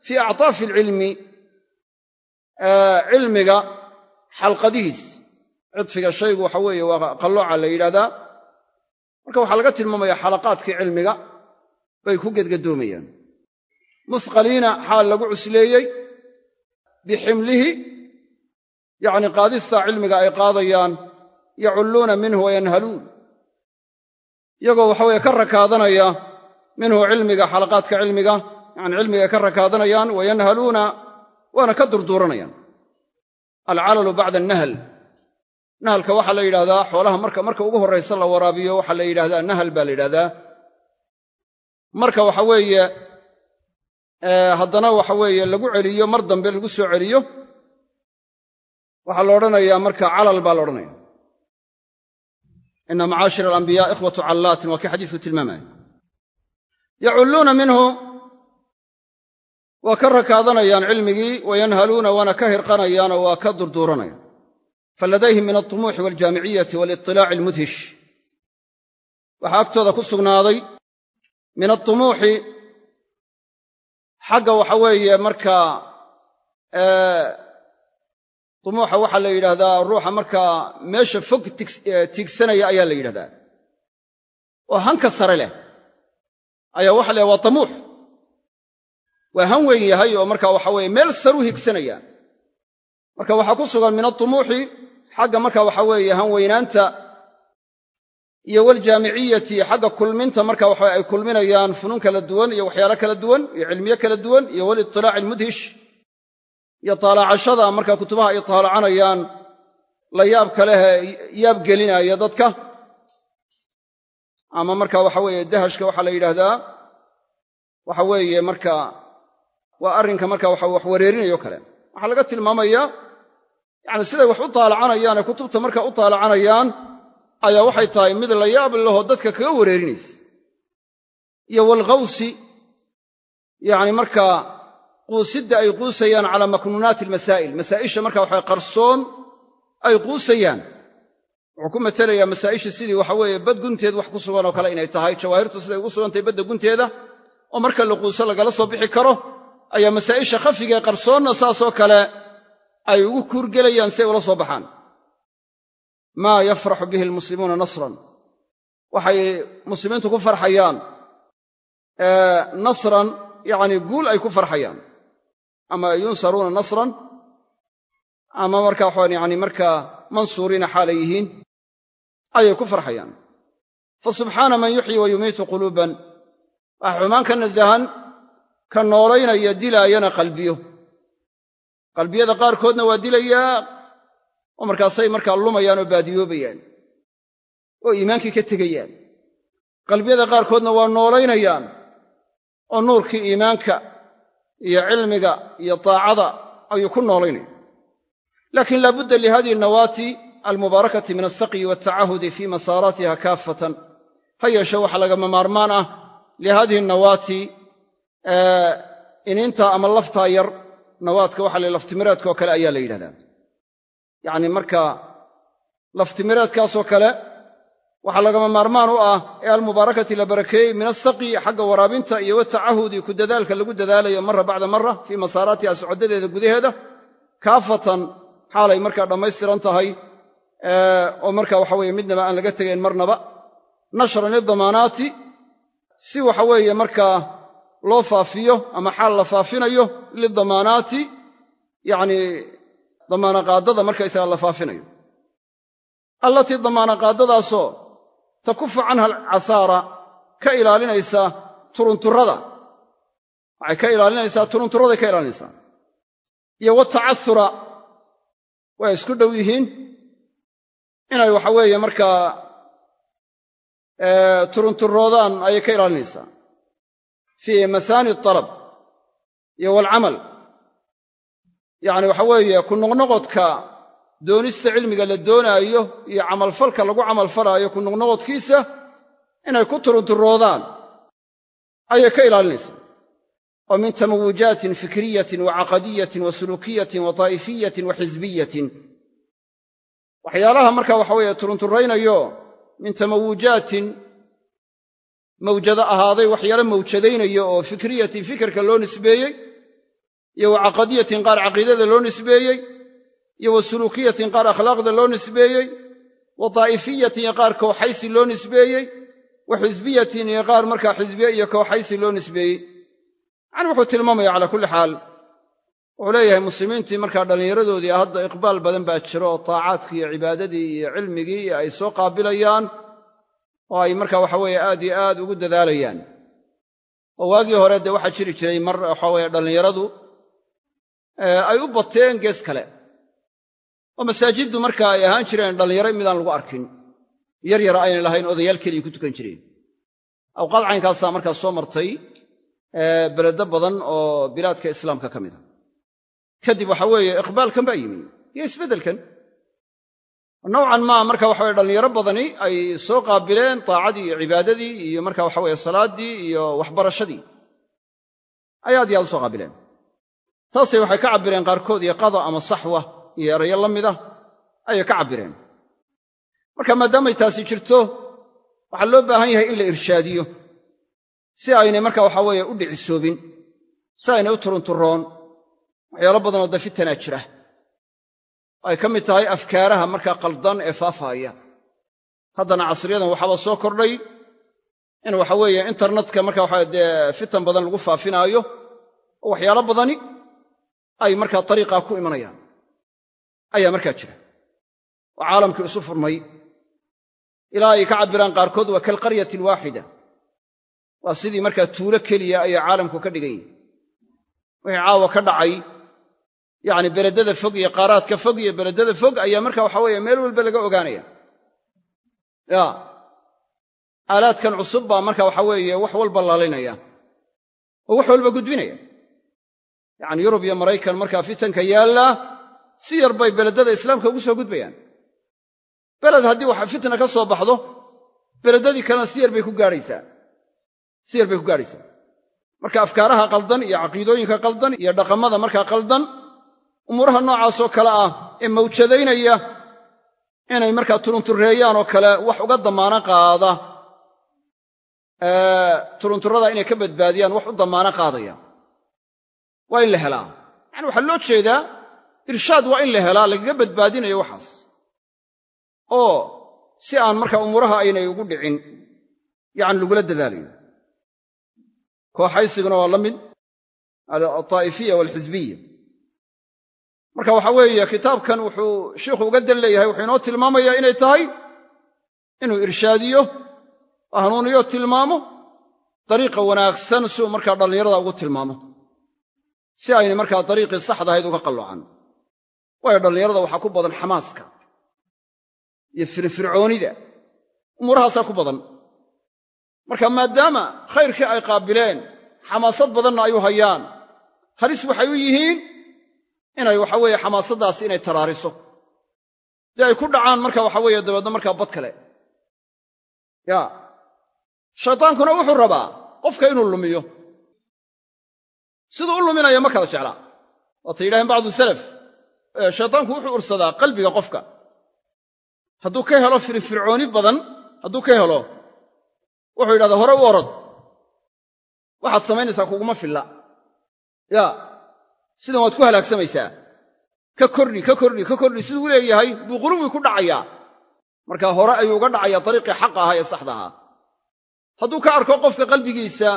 A: fii actaafi alcilmi cilmiga xalqadihiis. Cidfiga shaygu waxa weeye waa qallooca la yidhahdaa marka waxaa laga tilmaamaya xalaqaadkii cilmiga bay ku gedgadoomayaan musqaliina xaal lagu cusleeyey biximlihi yacni qaadistaa cilmiga ay qaadayaan yaculluuna minhu wayanhaluun iyagoo waxaweye ka rakaadanaya minhu cilmiga xalaqaadka cilmiga yani cilmiga ay ka rakaadanayaan wayanhaluuna waana ka durduuranayaan. Alcalalu bacda annahl nahalka waxaa la yidhahdaa xoolaha marka marka ugu horraysa la waraabiyo waxaa la yidhahdaa nahal baa la yidhahdaa marka waxa weeye haddana waxa weeye lagu celiyo mar dambe lagu soo celiyo waxaa la odhanayaa marka calal baa la odhanaya ina macaashir alambiyaa ikhwatu callaatin waa kii xadiisku tilmaamaya yaculluuna minhu waa ka rakaadanayaan cilmigii wayanhaluuna waana ka hirqanayaan waa ka durduuranayaan faladayhim min altumuuxi waljaamiciyati waliطilaaci almudhish. Waxaa agtooda ku sugnaaday min altumuuxi xagga waxa weeye markaa tumuuxa waxaa la yidhaahdaa ruuxa markaa meesha fog tiigsanaya ayaa la yidhahdaa oo hanka sare leh. Ayaa waxa la waa tamuux waa han weyn yahay oo marka waxa weeye meel saru higsanaya marka waxaa ku sugan min atumuuxi xagga marka waxa weeye han weynaanta iyo waljaamiciyati xagga kulminta marka waxa ay kulminayaan funuun kala duwan iyo waxyaalo kala duwan iyo cilmiyo kala duwan iyo walitilaaci almudhish iyo taalaacashada marka kutubaha ay taalacanayaan la yaab kalehe yaab gelinaya dadka. Ama marka waxa weeye dahashka waxaa la yidhaahdaa waxa weeye marka waa arrinka marka waxa wax wareerinayo kale. Waxaa laga tilmaamaya yacni siday wax u taalacanayaan kutubta marka u taalacanayaan ayaa waxay tahay mid la yaab lahoo dadka kaga wareerinaysa iyo walkhawsi yacni markaa quusidda ay quusayaan calaa maknuunaati almasaa'il masaa'isha marka waxa qarsoon ay quusayaan. Wuxuu ku matelayaa masaa'isha sidii waxa weeye bad gunteed wax ku sugan oo kale inay tahay jawaahirtu siday ugu sugantahay badda gunteeda. Oo marka la quuso lagala soo bixi karo ayaa masaa'isha khafiga ee qarsoonna saasoo kale ay ugu kuurgelayaan si ay ula soo baxaan maa yafraxu bihi almuslimuuna nasran. Waxay muslimiintu ku farxayaan. Nasran yacni guul ay ku farxayaan. Ama yunsaruuna nasran ama marka waxaan yani markaa mansuuriina xaalay yihiin ayay ku farxayaan. Fa subxaana man yuxyi wa yumiitu quluuban. Wax xumaan ka nasahan ka noolaynaya dilaayana qalbiyo. Qalbiyada qaarkoodna waa dilayaa oo markaasay markaa lumayaan oo baadiyoobayaan oo iimaankii ka tegayaan. Qalbiyada qaarkoodna waa noolaynayaan oo nuurkii iimaanka iyo cilmiga iyo taacada ayuu ku noolaynaya laakiin laabudda lihadihi nawaati almubaarakati min alsaqyi waaltacahudi fii masaaraatiha kaafatan. Ha yeeshe waxaa lagama maarmaan ah lihadihi nawaati iniinta ama laftaa yar nawaadka waxa la laftimireedka oo kale ayaa la yidhahdaa yacni marka laftimireedkaasoo kale waxaa lagama maarmaan u ah ee almubaarakati la barakeeyey min asaqyi xagga waraabinta iyo watacahudi ku dadaalka lagu dadaalayo mara bacda mara fii masaaraatiha socoddadeeda gudaheeda kaafatan xaalay markaa dhammaystiran tahay oo marka waxa weeye midnaba aan laga tegayn marnaba. Nashran lidamaanaati si waxa weeye markaa loo faafiyo ama xaal la faafinayo lidamaanaati yacnii damaanaqaaddada markaysaga la faafinayo. Allatii damaanaqaaddadaasoo takufu canha alcahaara ka ilaalinaysa turunturrada. Waxay ka ilaalinaysaa turunturraday ka ilaalinaysaa. Iyo watacasura way isku dhow yihiin. Inay waxa weeye markaa turunturroodaan ayay ka ilaalinaysaa. Fii mahaani alab iyo waalcamal yacni waxa weeye ku noqnoqodka doonista cilmiga la doonaayo iyo camalfalka lagu camalfalaayo ku noqnoqodkiisa inay ku turunturroodaan ayay ka ilaalinaysaa. Oo min tamawujaatin fikriyatin wa caqadiyatin wa suluukiyatin wa taa'ifiyatin wa xisbiyatin. Waxyaalaha marka waxa weeye turunturraynayo min tamawujaatin mawjado ahaaday waxyaalo mawjadaynaya oo fikriyatin fikirka loo nisbeeyey iyo wa caqadiyatin qaar caqiidada loo nisbeeyey iyo wa suluukiyatin qaar akhlaaqda loo nisbeeyey wa daa'ifiyatin iyo qaar kooxaysi loo nisbeeyey wa xisbiyatin iyo qaar markaa xisbiye iyo kooxaysi loo nisbeeyey. Yacani wuxuu tilmaamaya calaa kulli xaal wuxuu leeyahay muslimiintii markaa dhallinyaradoodii hadda iqbaal badan baa jiro oo taacaadkii iyo cibaadadii iyo cilmigii ay soo qaabilayaan oo ay markaa waxa weeye aad iyo aad ugu dadaalayaan. Oo waagii hore dee waxaa jiri jiray mar waxa weye dhallinyaradu ay u bateen gees kale. Oo masaajiddu marka ay ahaan jireen dhallinyaro midaan lagu arkin. Yar yara aynay lahayn odayaal keliya ku tukan jireen. Awqaad caynkaasaa markaa soo martay beledo badan oo bilaadka islaamka ka mid a kadib waxa weeye iqbaalkan baa yimi iyo isbeddelkan. Nowcan maa marka waxa weye dhallinyaro badani ay soo qaabileen taacadii iyo cibaadadii iyo marka waxa weye salaaddii iyo waxbarashadii. Ay aad iyo aad u soo qaabileen taasay waxay ka cabbireen qaarkood iyo qada ama saxwa iyo erayo la mida ayay ka cabbireen. Marka maadaamay taasi jirto waxaa loo baahan yahay in la irshaadiyo si aynay marka waxa weeye u dhicisoobin si aynay u turunturoon waxyaalo badanoo da fitanaa jira. Ay ka mid tahay afkaaraha markaa qaldan ee faafaaya haddana casriyadan waxaaba soo kordhay in waxa weeye internetka marka waxa dee fitan badan lagu faafinaayo oo waxyaalo badani ay markaa dariiqaa ku imanayaan. Ayaa markaa jira. Oo caalamkii isu furmay ilaa ay ka cabbiraan qaarkood waa kalqaryati alwaaxida waa sidii markaa tuulo keliya ayaa caalamku ka dhigan yihi wixii caawa ka dhacay yacni beledada fog iyo qaaraadka fog iyo beledada fog ayaa marka waxa weeye meel walba laga ogaanaya ya aalaadkan cusub baa marka waxa weeye wax walba laalinaya oo wax walba gudbinaya yacni yurub iyo maraykan markaa fitanka yaallaa si yar bay beledada islaamka ugu soo gudbayaan. Beled haddii wax fitna ka soo baxdo beledadii kalena si yar bay ku gaadhaysaa. Si yar bay ku gaadhaysaa. Marka afkaaraha qaldan iyo caqiidooyinka qaldan iyo dhaqamada markaa qaldan umuuraha noocaasoo kale ah ee mawjadaynaya inay markaa turuntureeyaan oo kale wax uga damaano qaada. Turunturada inay ka badbaadiyaan wax u damaano qaadaya waa in la helaa. Yacani waxaa loo jeedaa irshaad waa in la helaa lagaga badbaadinayo waxaas. Oo si aan markaa umuuraha aynay ugu dhicin yacni lagula dadaalayo kooxaysiguna waa la mid altaa'ifiya waalxisbiya marka waxaa weeye kitaabkan wuxuu sheikhu uga dan leeyahay wuxuu inoo tilmaamayaa inay tahay inuu irshaadiyo hanuuniyo tilmaamo dariiqa wanaagsan si uu markaa dhallinyarada ugu tilmaamo si aynay markaa dariiqii saxdahayd uga qallocan waayo dhallinyarada waxaa ku badan xamaaska iyo firfircoonida. Umuurahaasaa ku badan. Marka maadaama khayrkii ay qaabileen xamaasad badanna ay u hayaan. Halis waxay u yihiin inay waxa weeye xamaasaddaasi inay taraariso. Dee ay ku dhacaan marka waxa weeye dabeedna markaa bad kale. Ya shaydaankuna wuxuu rabaa qofka inuu lumiyo siduu u luminaya ma kala jeclaa. Waatay yidhaheen bacdu salaf shaydaanku wuxuu ursadaa qalbiga qofka. Hadduu ka helo firfircooni badan hadduu ka helo wuxuu yidhahdaa hore u orod. Waxaad samaynaysaa kuguma filla. Ya sidan waad ku halaagsamaysaa ka kordhi ka kordhi ka kordhi siduu leeyahay buu quluwi ku dhacayaa. Markaa hore ayuu uga dhacayaa dariiqii xaqa ahaa ee saxda ahaa. Hadduu ka arko qofka qalbigiisa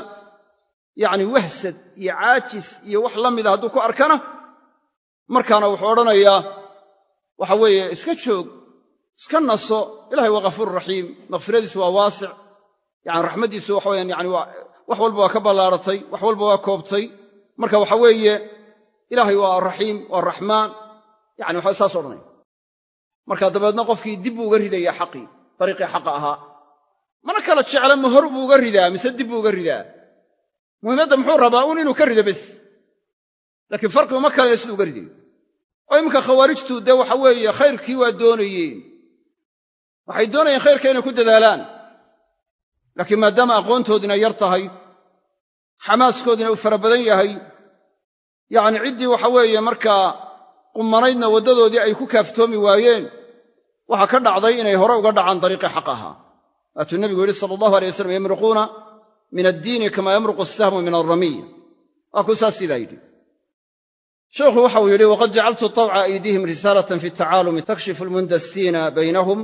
A: yacni wahsad iyo caajis iyo wax la mida hadduu ku arkana markaana wuxuu odhanayaa waxa weeye iska joog iska naso ilahay waa ghafuur raxiim makhfiradiisu waa waasic yani raxmaddiisu waxa weyaan yani wax walba waa ka ballaaratay wax walba waa koobtay. Marka waxa weeye ilaahay waa raxiim waa raxmaan yani waxa saas odhanaya. Marka dabeedna qofkii dib buu uga ridaya xaqii dariiqii xaqa ahaa. Mana kala jecla ma hor buu uga ridaa mise dib buu uga ridaa muhiimadda muxuu rabaa uun inuu ka rido bes. Laakiin farqi uma kalena siduu uga ridayo. Oo iminka khawaarijtu dee waxa weeye khayrkii waa doonayeen. Waxay doonayeen khayrka inay ku dadaalaan. Laakiin maadaama aqoontoodina yar tahay xamaaskoodina uu fara badan yahay yacni ciddii waxa weeye markaa qumanaydna waddadoodii ay ku kaaftoomi waayeen waxaa ka dhacday inay hore uga dhacaan dariiqii xaq ahaa. Waatuu nebigu yidhi sala allahu alay waslam yamruquuna min addiini kama yamruqu asahmu min alramiy waa kuu saas sidaa yidhi. Waxau yidhi waqad jacaltu tawca aydihim risaalatan fi tacaalumi takshifu almundasiina baynahum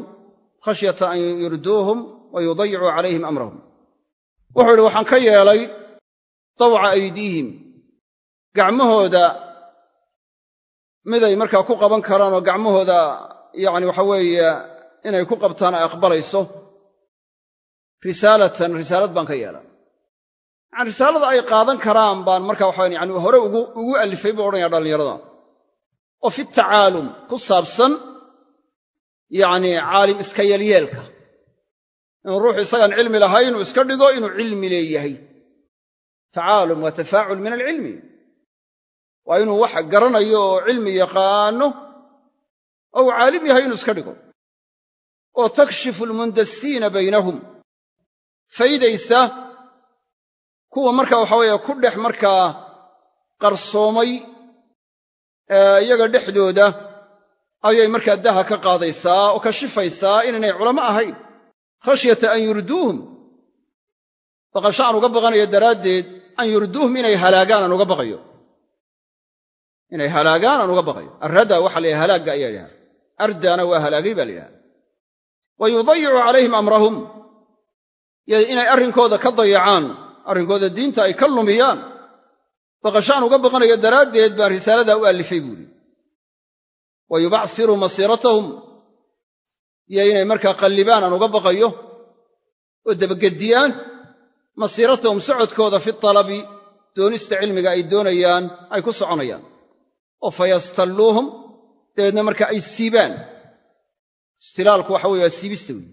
A: khashyata an yurduuhum wa yudayicuu calayhim amrahum. Wuxuu yidhi waxaan ka yeelay tawca aydiihim. Gacmahooda miday markaa ku qaban karaan oo gacmahooda yacni waxa weeye inay ku qabtaan ay aqbalayso risaalatan risaalad baan ka yeelay yani risaalada ay qaadan karaan baan marka waxaa yani hore ugu allifay buu odhanaya dhallinyarada. Oo fi tacaalum ku saabsan yacni caalim iska yelyeelka inuu ruuxu isagaan cilmi lahayn uu iska dhigo inuu cilmi leeyahay. Tacaalum waa tafaacul min alcilmi. Waa inuu wax garanayo oo cilmi yaqaano oo uu caalim yahay inuu iska dhigo. Oo takshifu almundasiina baynahum. Faydaysa kuwa marka waxa weeye ku dhex markaa qarsoomay iyaga dhexdooda ayay markaa daha ka qaadaysaa oo ka shifaysaa inaynay culamo ahayn. Khashyata an yurduuhum baqasho aan uga baqanayo daraaddeed an yurduuhum inay halaagaan aan uga baqayo. Inay halaagaan aan uga baqayo. Arrada waxa la halaagga ayaa yidhaha. Ardaana waa halaagay baa la yidhaha. Wa yudayicu calayhim amrahum inay arrinkooda ka dayacaan arrinkooda diinta ay ka lumiyaan. Baqashaan uga baqanayo daraaddeed baan risaaladaa u allifay buuhi wa yubaciruu masiiratahum iyo inay markaa qallibaan aan uga baqayo oo dabagediyaan masiiratahum socodkooda fi talabi doonista cilmiga ay doonayaan ay ku soconayaan. Oo fayastalluuhum dabeedna marka ay siibaan. Istilaalku waxa weye waa siibista weyi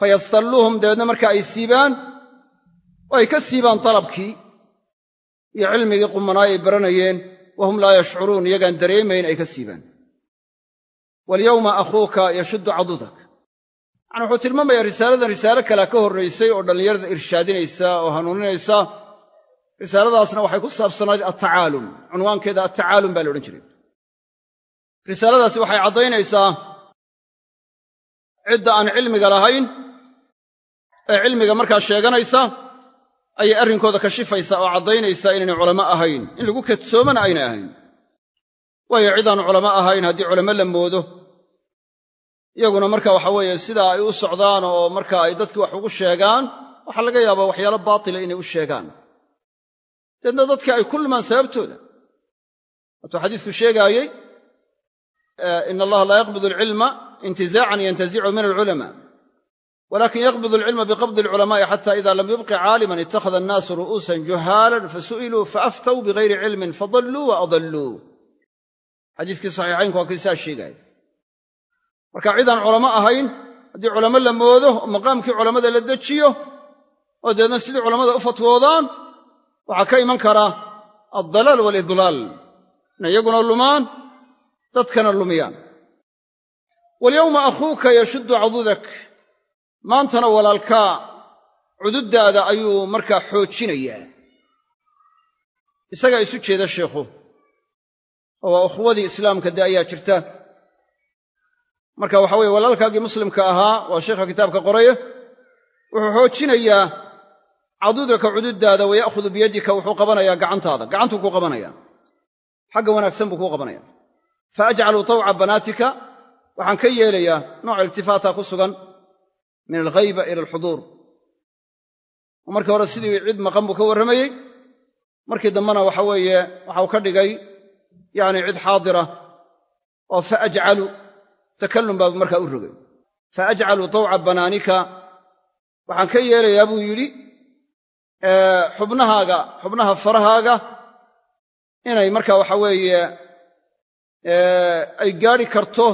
A: fayastalluuhum dabeedna marka ay siibaan oo ay ka siibaan dalabkii iyo cilmigii qumanaay ay baranayeen wahum laa yashcuruun iyagaan dareemayn ay ka siibaan. Walyowma akhuuka yashuddu cadudak yacani wuxuu tilmaamayaa risaaladan risaalo kalea ka horraysay oo dhallinyarada irshaadinaysa oo hanuuninaysa. Risaaladaasna waxay ku saabsanayd attacaalum. Cunwaankeeda attacaalum baa la odhan jiray. Risaaladaasi waxay caddaynaysaa cidda aan cilmiga lahayn ee cilmiga markaa sheeganaysa ayay arrinkooda kashifaysaa oo caddaynaysaa inaynay culamo ahayn. In lagu kadsoomana aynay ahayn. Waayo cid aan culamo ahayn haddii culamo la moodo. Iyaguna marka waxa weeye sidaa ay u socdaan oo marka ay dadkii wax ugu sheegaan waxaa laga yaabaa waxyaalo baatila inay u sheegaan. Deedna dadkii ay ku lumaan sababtooda. Waatuu xadiisku sheegaayey ina allaha laa yaqbidu alcilma intizaacan yantazichu min alculamaa walakin yaqbidu alcilma biqabdi alculamaai xata ida lam yubqi caaliman ittakhada annaasu ru'uusan juhaalan fasu'iluu faaftaw bigayri cilmin fadalluu wa adalluu xadiiskii saxiixaynku waa kii saa sheegaaya marka cidaan culamo ahayn haddii culamo la moodo oo maqaamkii culammada la dejiyo oo deedna sidii culammada u fatwoodaan waxaa ka iman kara aldalaal waalidlaal inay iyaguna lumaan dadkana lumiyaan cadudak maantana walaalkaa cududdaada ayuu markaa xoojinayaa. Isagaa isu jeeda sheikhu oo waa ukhwadii islaamka de ayaa jirta. Marka waxa weye walaalkaagii muslimka ahaa waa sheikha kitaabka qoraya wuxuu xoojinayaa cadudaka cududdaada waya'khudu biyadika wuxuu qabanayaa gacantaada. Gacantuu kuu qabanaya xagga wanaagsan buu kuu qabanaya fa ajcalu tawca banaatika waxaan ka yeelayaa nooc iltifaata ku sugan min alghayba ila alxuduur markii hore sidii cid maqan buu ka warramayey markii dambena waxa weeye waxau ka dhigay yacni cid xaadira oo fa ajcalu takallum baabu markaa u rogay. Fa ajcalu tawca banaanika waxaan ka yeelayaa buu yidhi xubnahaaga xubnaha farahaaga inay marka waxa weeye ay gaadhi karto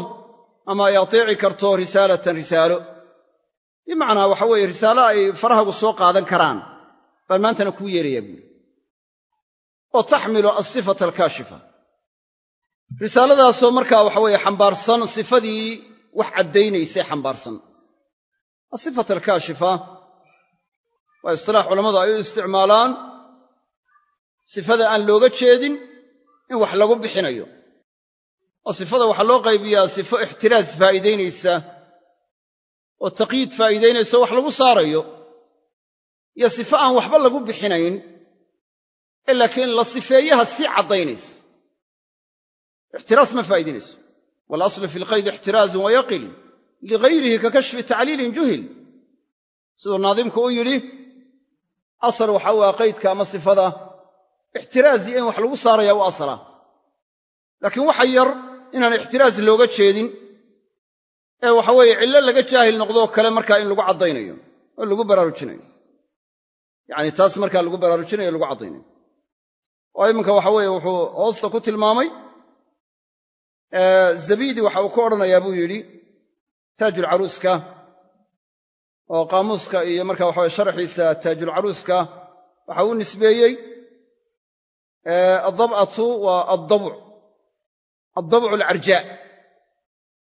A: ama ay ateeci karto risaalatan risaalo bimacnaa waxa weeye risaalo ay farahagu soo qaadan karaan. Baan maantana kuu yeelayaa buuri oo taxmilu asifata alkaashifa. Risaaladaasoo markaa waxa weeye xambaarsan sifadii wax caddaynaysay xambaarsan. Asifata alkaashifa waa istilaax culammadu ay u isticmaalaan sifada aan looga jeedin in wax lagu bixinayo. Oo sifada waxaa loo qaybiyaa sifo ixtiraas faa'iidaynaysa oo taqyiid faa'iidaynaysa wax lagu saarayo iyo sifo aan waxba lagu bixinayn ee laakiin la sifeeyaha sii caddaynaysa. Ixtiraas ma faa'iidinayso waalaslu fi lqayd ixtiraazun wayaqil ligayrihi ka kashfi tacliilin juhil. Siduu naadimku u yidhi asal waxa waa qaydka ama sifada ixtiraazi in wax lagu saaraya u asala. Laakiin waxa yar inaan ixtiraaz looga jeedin ee waxa weeye cillo laga jaahil noqdoo kale markaa in lagu caddaynayo oo lagu baraarujinayo. Yacni taas markaa lagu baraarujinayo lagu caddaynayo. Oo iminka waxa weeye wuxuu hoosta ku tilmaamay zabidi waxa uu ku odhanayaa buu yidhi taajulcaruuska oo qaamuuska iyo marka waxaweye sharxiisa taajulcaruuska waxa uu nisbeeyey addab'atu waa addabuc addabuc alcarjaa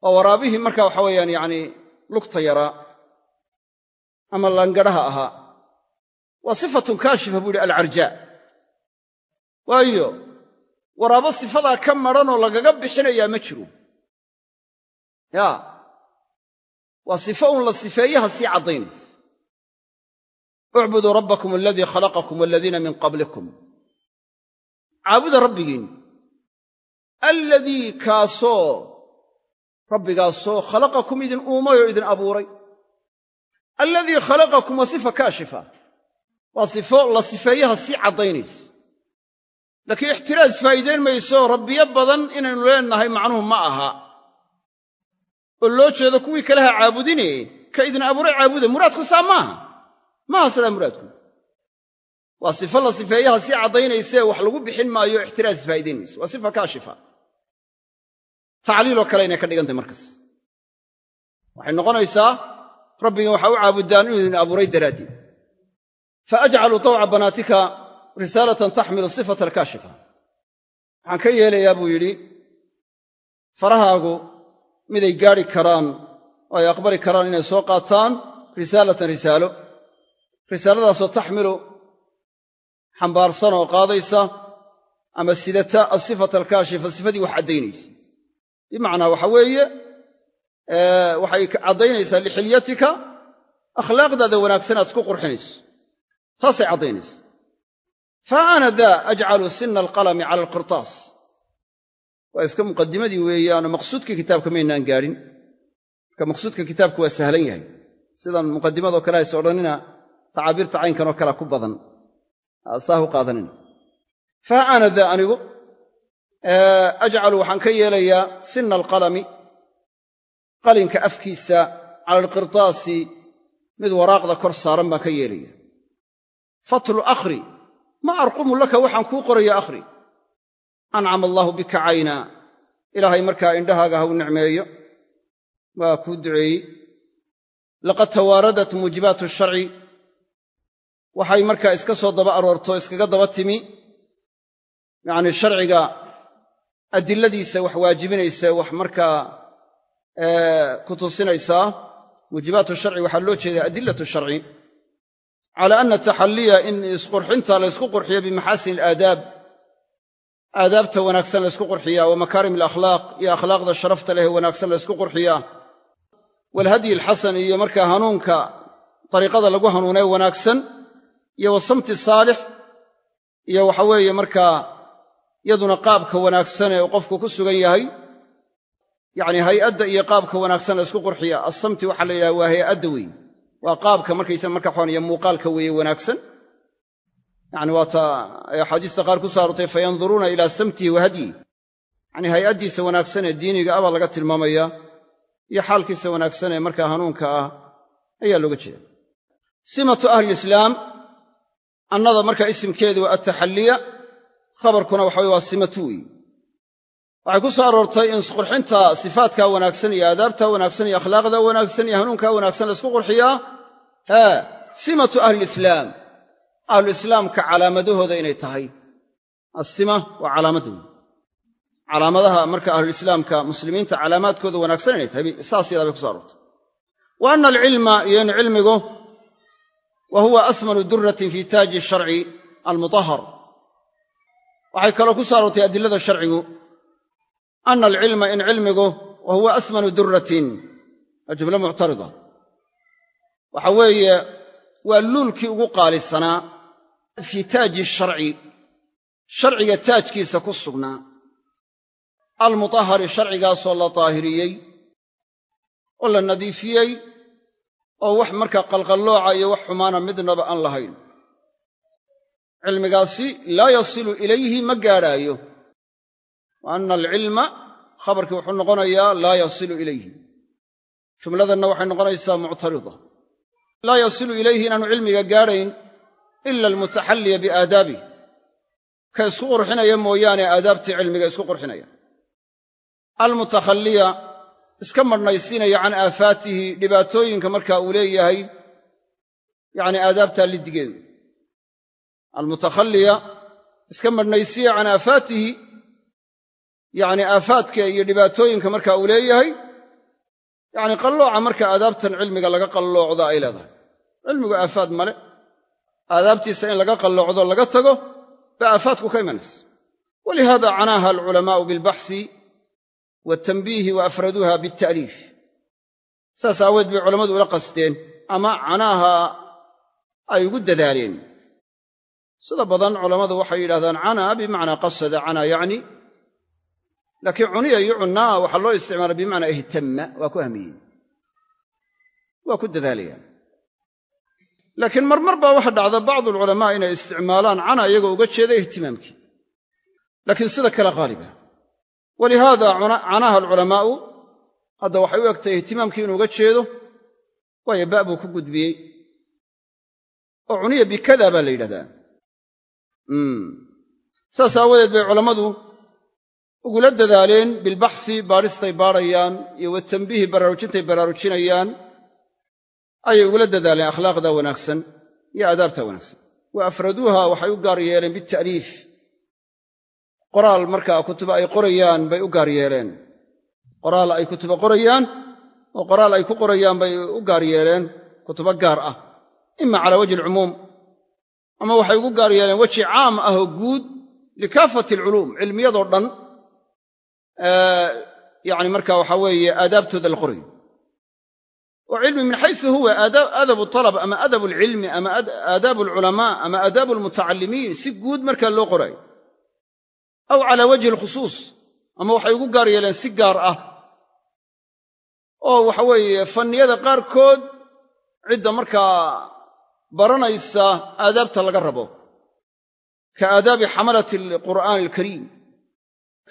A: waa waraabihii marka waxa weeyaan yacni lugta yaraa ama langadhaha ahaa. Waa sifatun kaashifa buu yidhi alcarjaa waayo waraabo sifadaa ka madhanoo lagaga bixinayaa ma jiro. Yaa waa sifo un la sifeeyaha sii caddaynaysa. Ucbuduu rabbakum aladii khalaqakum waladiina min qablikum. Caabuda rabbigiin. Alladii kaasoo rabbigaasoo khalaqakum idin uumay oo idin abuuray. Alladii khalaqakum waa sifa kaashifa. Waa sifo la sifeeyaha sii caddaynaysa. Laakiin ixtiraas faa'iidayn mayso rabbiyo badan inaynu leennahay macnuhu ma aha. Oo loo jeedo kuwii kale ha caabudine ka idin abuuray caabuda muraadku saa maaha maaha sidaa muraadku. Waa sifo la sifeeyaha sii caddaynaysae wax lagu bixin maayo ixtiraas faa'idayn mayso. Waa sifa kaashifa tacliiloo kale inay ka dhigantay markaas. Waxay noqonaysaa rabbigan waxaa u caabuddaan inuu idin abuuray daraaddeed. Fa ajcalu tawca banaatika risaalatan taxmilu sifata alkaashifa. Waxaan ka yeelayaa buu yidhi farahaagu miday gaadhi karaan oo ay aqbali karaan inay soo qaataan risaalatan risaalo. Risaaladaasoo taxmilu xambaarsan oo qaadaysa ama sidata asifata alkaashifa sifadii wax caddaynaysa bimacnaa waxa weeye waxay caddaynaysaa lixilyatika akhlaaqdaada wanaagsan aad isku qurxinayso. Taasay caddaynaysa. Fa ana daa ajcalu sina alqalami cala alqirtaas waa iska muqadimadii weeyaanoo maqsuudka kitaabka maynaan gaadhin marka maqsuudka kitaabku waa sahlan yahay. Sidan muqadimadoo kale hays odhanina tacaabiirta caynkanoo kalea ku badan. Saa u qaadanina fa ana daa anigu ajcalu waxaan ka yeelayaa sina alqalami qalinka afkiisa cala alqirtaasi mid waraaqda kor saaran baan ka yeelaya fatlu akhri ma arqumu laka waxaan kuu qoraya akhri. Ancama allaahu bika cayna ilaahay markaa indhahaaga ha u nicmeeyo. Waa kuu duceeyey. Laqad tawaaradat muujibaatu sharci waxay markaa iska soo daba aroorto iskaga daba timi. Yacnii sharciga adiladiisa wax waajibinaysa wax markaa ku tusinaysaa muujibaatu sharci waxaa loo jeedaa adilatu sharci. Cala ana taxalliya in isqurxinta laysku qurxiyo bimaxaasin alaadaab aadaabta wanaagsan laysku qurxiyaa wa makaarim alakhlaaq iyo akhlaaqda sharafta leh wanaagsan laysku qurxiyaa. Waalhadyi alxasan iyo markaa hanuunka dariiqada lagu hanuunee wanaagsan iyo wasamti saalix iyo waxa weeye markaa yaduna qaabka wanaagsan ee qofku ku sugan yahay yacnii hay'adda iyo qaabka wanaagsan la ysku qurxiya assamti waxaa la yidhaha waa hay'adda weeye waa qaabka markaysa marka iyo muuqaalka weeye wanaagsan. Yacni waa ta ay axaadiista qaar ku saartay fayanduruuna ilaa samtihi wa hadyihi yacnii hay'addiisa wanaagsan ee diiniga ah baa laga tilmaamayaa iyo xaalkiisa wanaagsan ee markaa hanuunka ah ayaa looga jeeda. Simatu ahlilislaam annada markaa isimkeedu waa attaxalliya khabarkuna waxa waa simatu weeye. Waxay ku soo aroortay in isqurxinta sifaatkaa wanaagsan iyo aadaabta wanaagsan iyo akhlaaqda wanaagsan iyo hanuunkaa wanaagsan la ysku qurxiyaa haa simatu ahlilislaam ahluislaamka calaamadahooda inay tahay. Assima waa calaamadda wey calaamadaha marka ahlulislaamka muslimiinta calaamaadkooda wanaagsan inay tahay saas yadaa bay ku so aroortay. Wa anna alcilma iyo in cilmigu wa huwa asmanu duratin fi taaji sharci almutahhar waxay kaloo ku so aroortay adilada sharcigu ana alcilma in cilmigu wa huwa asmanu duratin waa jumlo muctarida. Waxa weeye waa luulkii ugu qaalisanaa fii taaji sharci sharciga taajkiisa ku sugnaa. Almutahari sharcigaasoo la daahiriyey oo la nadiifiyey oo wax markaa qalqallooca iyo wax xumaana midnaba aan lahayn cilmigaasi laa yasilu ilayhi ma gaadhaayo. Wa anna alcilma khabarkii wuxuu noqonayaa laa yasilu ilayhi. Jumladanna waxay noqonaysaa muctarida. Laa yasilu ilayhi inaanu cilmiga gaadhayn ila almutaxalliya biaadaabih ka isku qurxinaya mooyaane aadaabtii cilmiga isku qurxinaya. Almutakhalliya iska madhnaysiinaya can aafaatihi dhibaatooyinka markaa uu leeyahay yacni aadaabtaa liddigeedu almutakhalliya iska madhnaysiiya can aafaatihi yacni aafaadka iyo dhibaatooyinka marka uu leeyahay yacni qallooca marka aadaabtan cilmiga laga qalloocda ay leedahay. Cilmigu aafaad male aadaabtiisa in laga qalloocdo laga tago baa aafaadku ka imanaysa. Walihaada canaaha alculamaa'u bilbaxsi waatanbiihi wa afraduuha bialta'liif saas aaweed bay culammadu ula qasteen ama canaaha ay ugu dadaaleen sida badan culammadu waxay yidhahdaan canaa bimacnaa qasada canaa yacni laakiin cuniya iyo cunnaa waxaa loo isticmaala bimacnaa ihtamma waa ku hamiyey waa ku dadaalayaan. Laakiin marmar baa waxa dhacda bacdu alculamaa inay isticmaalaan cana iyagoo uga jeeda ihtimaamkii. Laakiin sida kale haaliba walihaada canaha alculamaa'u hadda waxay u egtahay ihtimaamkii inuu uga jeedo waayo ba' buu ku gudbiyey. Oo cuniya bikada baa la yidhahdaa saas aawadeed bay culammadu ugula dadaaleen bilbaxsi baadhistay baadhayaan iyo watambiihi baraarujintay baraarujinayaan. Ayay ugula dadaaleen akhlaaqda wanaagsan iyo aadaabta wanaagsan. Wa afraduuha waxay u gaar yeeleen bita'liif. Qoraal markaa kutuba ay qorayaan bay u gaar yeeleen. Qoraal ay kutuba qorayaan oo qoraal ay ku qorayaan bay u gaar yeeleen. Kutubo gaar ah. Ima calaa wajhi alcumuum ama waxay ugu gaar yeeleen weji caam ah oo guud likaafati alculuum cilmiyadoo dhan yani marka waxa weeye aadaabtooda la qorayo. Oo cilmi min xaysu huwa adabu talab ama adabu alcilmi ama aadaabu alculamaa ama aadaabu almutacallimiin si guud markaa loo qoraayo aw calaa wajhi alkhusuus ama waxay ugu gaar yeeleen si gaar ah. Oo waxa weeye fanniyada qaarkood cidda markaa baranaysa aadaabta laga rabo. Ka aadaabi xamalati alqur'aani alkariim.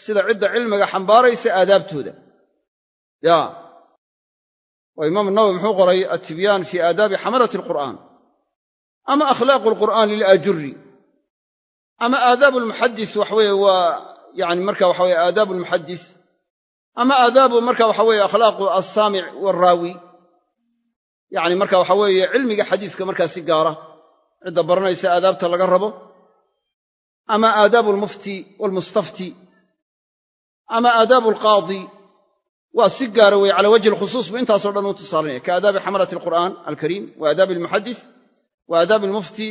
A: Sida cidda cilmiga xambaaraysa aadaabtooda. Ya. Oo imaamu nawowi muxuu qoray altibyaan fii aadaabi xamalati alqur'aan. Ama akhlaaqu alqur'aan lilaajuri ama aadaabu almuxadis waxa weeye waa yani marka waxa weye aadaabu almuxadis ama aadaabu marka waxa weeye akhlaaqu alsaamic waalraawi yani marka waxa weeye cilmiga xadiiska markaa si gaara cidda baranaysa aadaabta laga rabo ama aadaabu almufti waalmustafti ama aadaabu alqaadi waa si gaara weye cala wajhi alkhusuus buu intaaso dhan u tusaalanaya ka aadaabi xamalati alqur'aan alkariim wa aadaabi almuxadis wa aadaabi almufti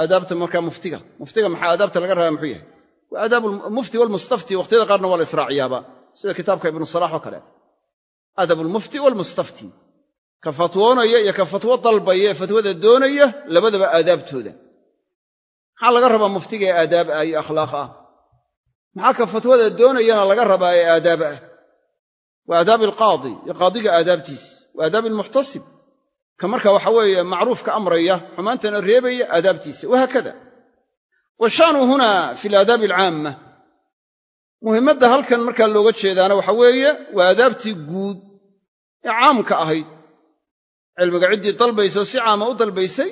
A: aadaabta markaa muftiga. Muftiga maxaa aadaabta laga rabaa muxuu yahay? Wa aadaabu almufti waalmustafti wakhtiyada qaarna waa la israaciyaaba sida kitaabka ibnu salax oo kale. Aadabu almufti waalmustafti ka fatwoonaya iyo ka fatwo dalbaya ee fatwada doonaya labadaba aadaabtooda. Maxaa laga rabaa muftiga ee aadaab ah iyo akhlaaq ah? Maxaa ka fatwada doonayana laga rabaa ee aadaab ah? Wa aadaabi alqaadi iyo qaadiga aadaabtiis. Wa aadaabi almuxtasib ka marka waxa weeye macruufka amraya xumaantana reebaya aadaabtiisa. Wahaakada wa shaanu huna fi alaadaabi alcaamma muhimmadda halkan markaa looga jeedaana waxa weeye waa aadaabtii guud ee caamka ahayd cilmiga ciddii dalbaysaoo si caama u dalbaysay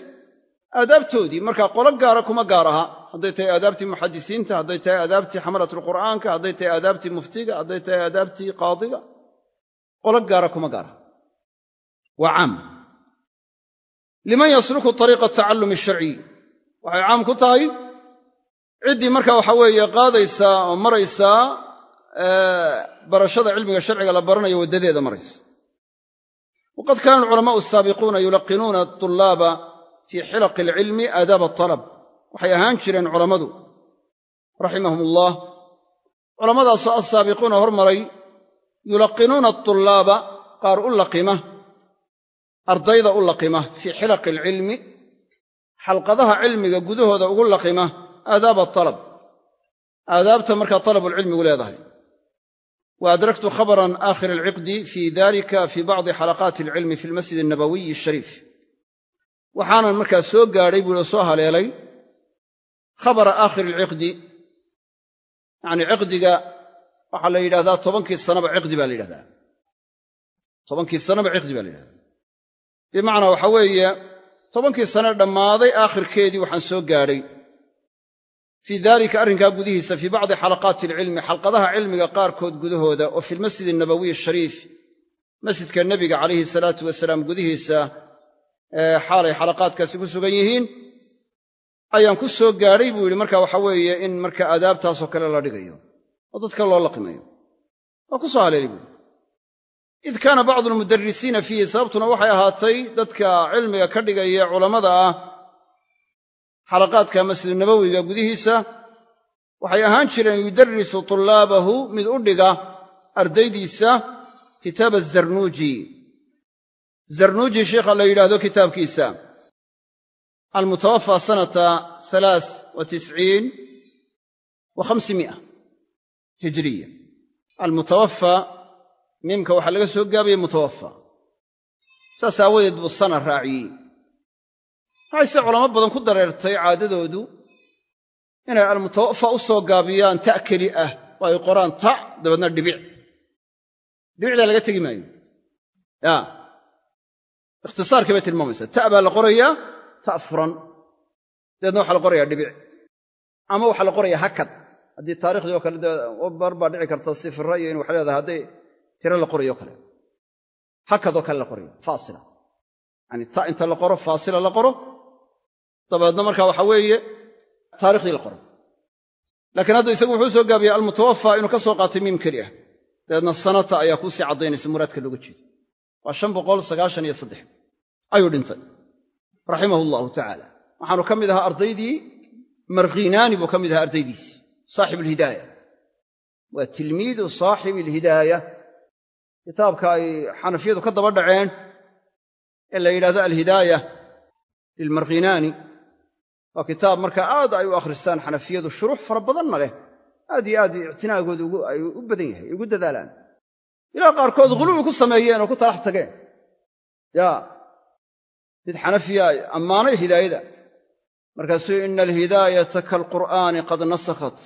A: aadaabtoodii markaa qolo gaara kuma gaar aha. Hadday tahay aadaabtii muxadisiinta hadday tahay aadaabtii xamalatlqur'aanka hadday tahay aadaabtii muftiga hadday tahay aadaabtii qaadiga qolo gaara kuma gaaraha waa caam. Liman yasluku ariiqa atacallumi asharciy waxay caam ku tahay? Ciddii marka waxa weeye qaadaysaa oo maraysaa barashada cilmiga sharciga la baranayo waddadeeda maraysa waqad kaana alculamaa'u asaabiquuna yulaqinuuna atulaaba fii xilaqi alcilmi aadaab atalab waxay ahaan jireen culammadu raximahum ullah culammadaasoo assaabiquuna hormaray yulaqinuuna atulaaba qaar u laqima ardayda u laqima fii xilaqi alcilmi xalqadaha cilmiga gudahooda ugu laqima aadaab atalab aadaabta markaa talabulcilmigu leedahay adraktu khabran aakhir alciqdi fii dalika fii bacdi xalaqaati alcilmi fi lmasjid annabawiyi ashariif waxaanan markaa soo gaadhay buu soo haleelay khabara aakhir alciqdi yacnii ciqdiga waxaa la yidhahdaa tobankii sanaba ciqdi baa la yidhahdaa tobankii sanaba ciqdi baa la yidhahdaa bimacnaa waxa weeye tobankii sane dhammaaday aakhirkeedii waxaan soo gaadhay fii daalika arrinkaa gudihiisa fii bacdi xalaqaati alcilmi xalqadaha cilmiga qaarkood gudahooda oo fi lmasjid annabawiy ashariif masjidka nebiga calayhi salaatu wasalaam gudihiisa xaalay xalaqaadkaasi ku sugan yihiin ayaan ku soo gaadhay buu yidhi marka waxa weeye in marka aadaabtaasoo kale la dhigayo oo dadka loo laqimayo waa ku soo haleelay buui id kaana bacdu almudarrisiina fiihi sababtuna waxay ahaatay dadka cilmiga ka dhigaya culammada ah xalaqaadka masjidnabowiga gudihiisa waxay ahaan jireen yudarrisu tullaabahu mid u dhiga ardaydiisa kitaaba azarnuuji zarnuuji sheikha la yidhaahdo kitaabkiisa. Almutawafaa sanata alaas wa tisciin wa khamsimia hijiriya almutawafa miimka waxaa laga soo gaabiyey mutawafa saas aawadeed buu sana raaciyey waxayse culamo badan ku dareertay caadadoodu inay almutawafa u soo gaabiyaan ta' keli ah oo ay qoraan ta' dabeedna dhibic. Dhibicdaa laga tegi maayo. Ya. Ikhtisaarkii bay tilmaamaysaa. Ta' baa la qorayaa ta' furan dabeedna waxaa la qorayaa dhibic. Ama waxaa la qorayaa hakad. Haddii taarikhdii oo kale bar baa dhici karta sifira iyo in wax leedahay hadday tiro la qorayo kale. Hakadoo kale la qorayo faasila. Yani ta inta la qoro faasila la qoro dabeedna marka waxa weeye taarikhdii la qoro laakiin hadda isagu wuxuu soo gaabiyey almutawafa inuu ka soo qaatay miim keli ah dabeedna sanata ayaa kuu sii caddaynaysa muraadka looga jeedo. Waa shan boqol sagaashan iyo saddex. Ayuu dhintay raximahu allahu tacaala waxaanu ka mid ahaa ardaydii markhinaani buu ka mid ahaa ardaydiisi saaxib alhidaaya waa tilmiidu saaxibi alhidaaya kitaabka ay xanafiyadu ka daba dhaceen ee la yidhahdo alhidaaya lilmarkhinaani waa kitaab markaa aad ay u akhristaan xanafiyadu shuruux fara badanna leh. Aad iyo aad ictinaagoodu ay u badan yahay ugu dadaalaan. Ilaa qaarkood huluwi ku sameeyeen oo ku talax tageen. Yaa mid xanafiya ammaanay hidaayada. Markaasuu ina alhidaayata kaalqur'aani qad nasakhat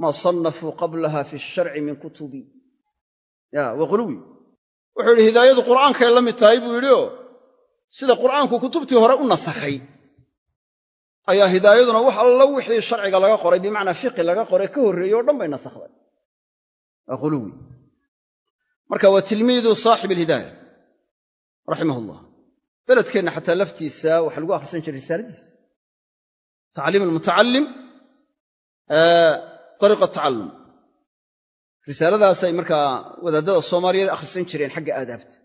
A: maa sannafuu qablaha fi sharci min kutubi. Ya waa huluwi wuxuu yidhi hidaayadu qur'aankay la mid tahay buu yidhi oo sida qur'aanku kutubtii hore u nasakhay ayaa hidaayaduna wax allo wixii sharciga laga qoray bimacnaa fiqi laga qoray ka horreeyey o dhan bay nasakhday waa huluwi marka waa tilmiidu saaxib alhidaaya raximah ullah beledkeenna xataa laftiisa waxaa lagu akhrisan jiray risaaladiisa tacliim almutacalim ariiqa tacallum. Risaaladaasay markaa wadaadada soomaaliyeed akhrisan jireen xagga aadaabta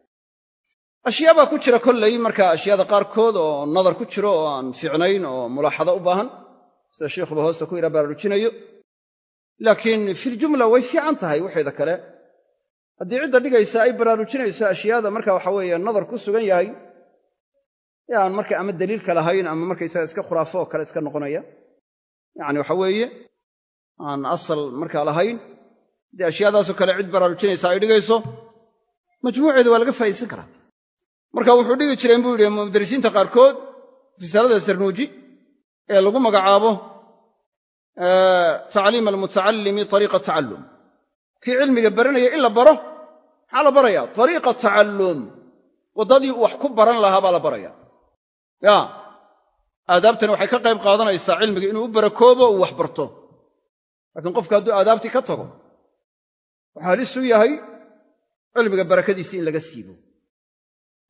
A: ashyaa baa ku jira kollay markaa ashyaada qaarkood oo nadar ku jiro oo aan fiicnayn oo mulaaxado u baahan sida sheikhuba hoosta ku yidhaa baraarujinayo laakiin filjumla way fiican tahay waxeeda kale. Haddii cidda dhigaysa ay baraarujinayso ashyaada marka waxa weeye nadar ku sugan yahay. Ee marka ama daliilka lahayn ama markaysaga iska khuraafo oo kale iska noqonaya. Yacni waxa weeye aan asal markaa lahayn haddii ashyaadaasoo kale cid baraarujinaysa ay dhigayso majmuuceeda waa laga faa'idaysan karaa marka wuxuu dhigi jireen buu yidhi mudarisiinta qaarkood risaalada sarnuuji ee lagu magacaabo tacliim almutacallimi ariiqa tacallum. Kii cilmiga baranaya in la baro maxaa la baraya ariiqa tacallum. Waddadii uu wax ku baran lahaa baa la baraya ya aadaabtani waxay ka qayb qaadanaysaa cilmiga inuu u barakoobo uu wax barto. Laakiin qofka hadduu aadaabtii ka tago waxaa halis yahay cilmiga barakadiisii in laga siibo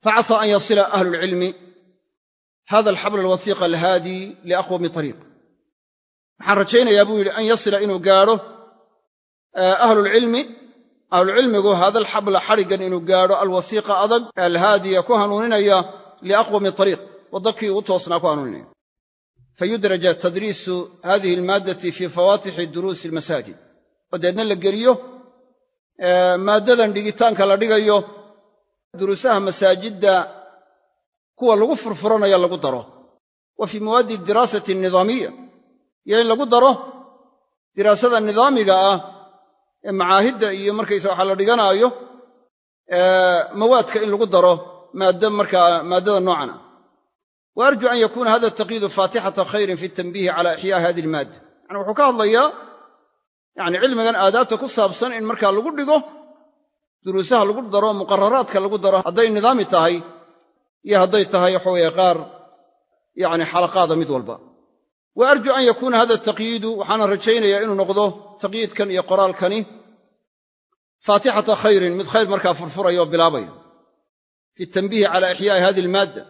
A: facasa an yasila ahlu lcilmi hada alxabl alwasiiqa alhaadi liaqwami ariiq waxaan rajaynayaa buu yidhi an yasila inuu gaadho ahlulcilmi ahlucilmigu hada alxabla xadhiggan inuu gaadho alwasiiqa adag alhaadiya ku hanuuninaya liaqwami ariiq waddakii ugu toosnaa ku hanuuninaya fayudraja tadriisu hadihi almaaddati fii fawaatixi duruusi almasaajid oo deedna la geliyo maaddadan dhigitaanka la dhigayo duruusaha masaajidda kuwa lagu furfuranaya lagu daro. Wa fii mawaaddi diraasati nidaamiya iyo in lagu daro diraasada nidaamiga ah ee macaahidda iyo markaysa waxaa la dhiganaayo mawaadka in lagu daro maadda markaa maaddada noocan ah wa arju an yakuuna hada taqyiidu faatixata khayrin fi tanbiihi cala ixyaa'i hadihi almaadda yani wuxuu ka hadlayaa yani cilmigan aadaabta ku saabsan in markaa lagu dhigo duruusaha lagu daro muqararaadka lagu daro hadday nidaami tahay iyo hadday tahay waxaweye qaar yani xalaqaada mid walba. Wa arju an yakuuna hada taqyiidu waxaana rajaynayaa inuu noqdo taqyiidkan iyo qoraalkani faatixata khayrin mid khayr markaa furfuraya oo bilaabaya fi tanbiihi cala ixyaa'i hadihi almaadda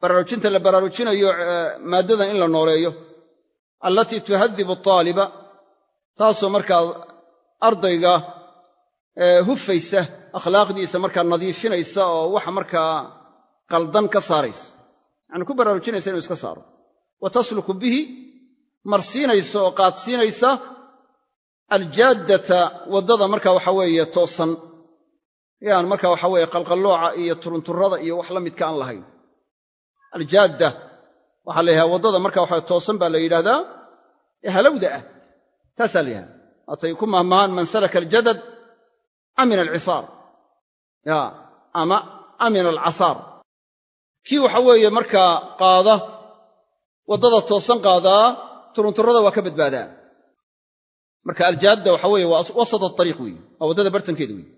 A: baraarujinta la baraarujinayo maaddadan in la nooleeyo allatii tuhadibu aaliba taasoo markaa ardayga hufaysa akhlaaqdiisa markaa nadiifinaysa oo waxa markaa qaldan ka saaraysa. Yacani ku baraarujinaysa inuu iska saaro. Wa tasluku bihi marsiinaysa oo qaadsiinaysa aljaaddata waddada marka waxa weeye toosan. Yaan marka waxa weeye qalqallooca iyo turunturrada iyo wax la midka aan lahayn. Aljaadda waxaa la yidhahdaa waddada marka waxa toosan baa la yidhahdaa ee halowda ah. Taasaa la yidhahdaa waatay ku mahmahaan man salaka aljadad amina alcisaar ya ama amina alcasaar kii waxa weeye markaa qaada waddada toosan qaadaa turunturrada waa ka badbaadaa marka aljaadda waxa weeye waa wasat aariiq weeye waa waddada bartankeeda weeye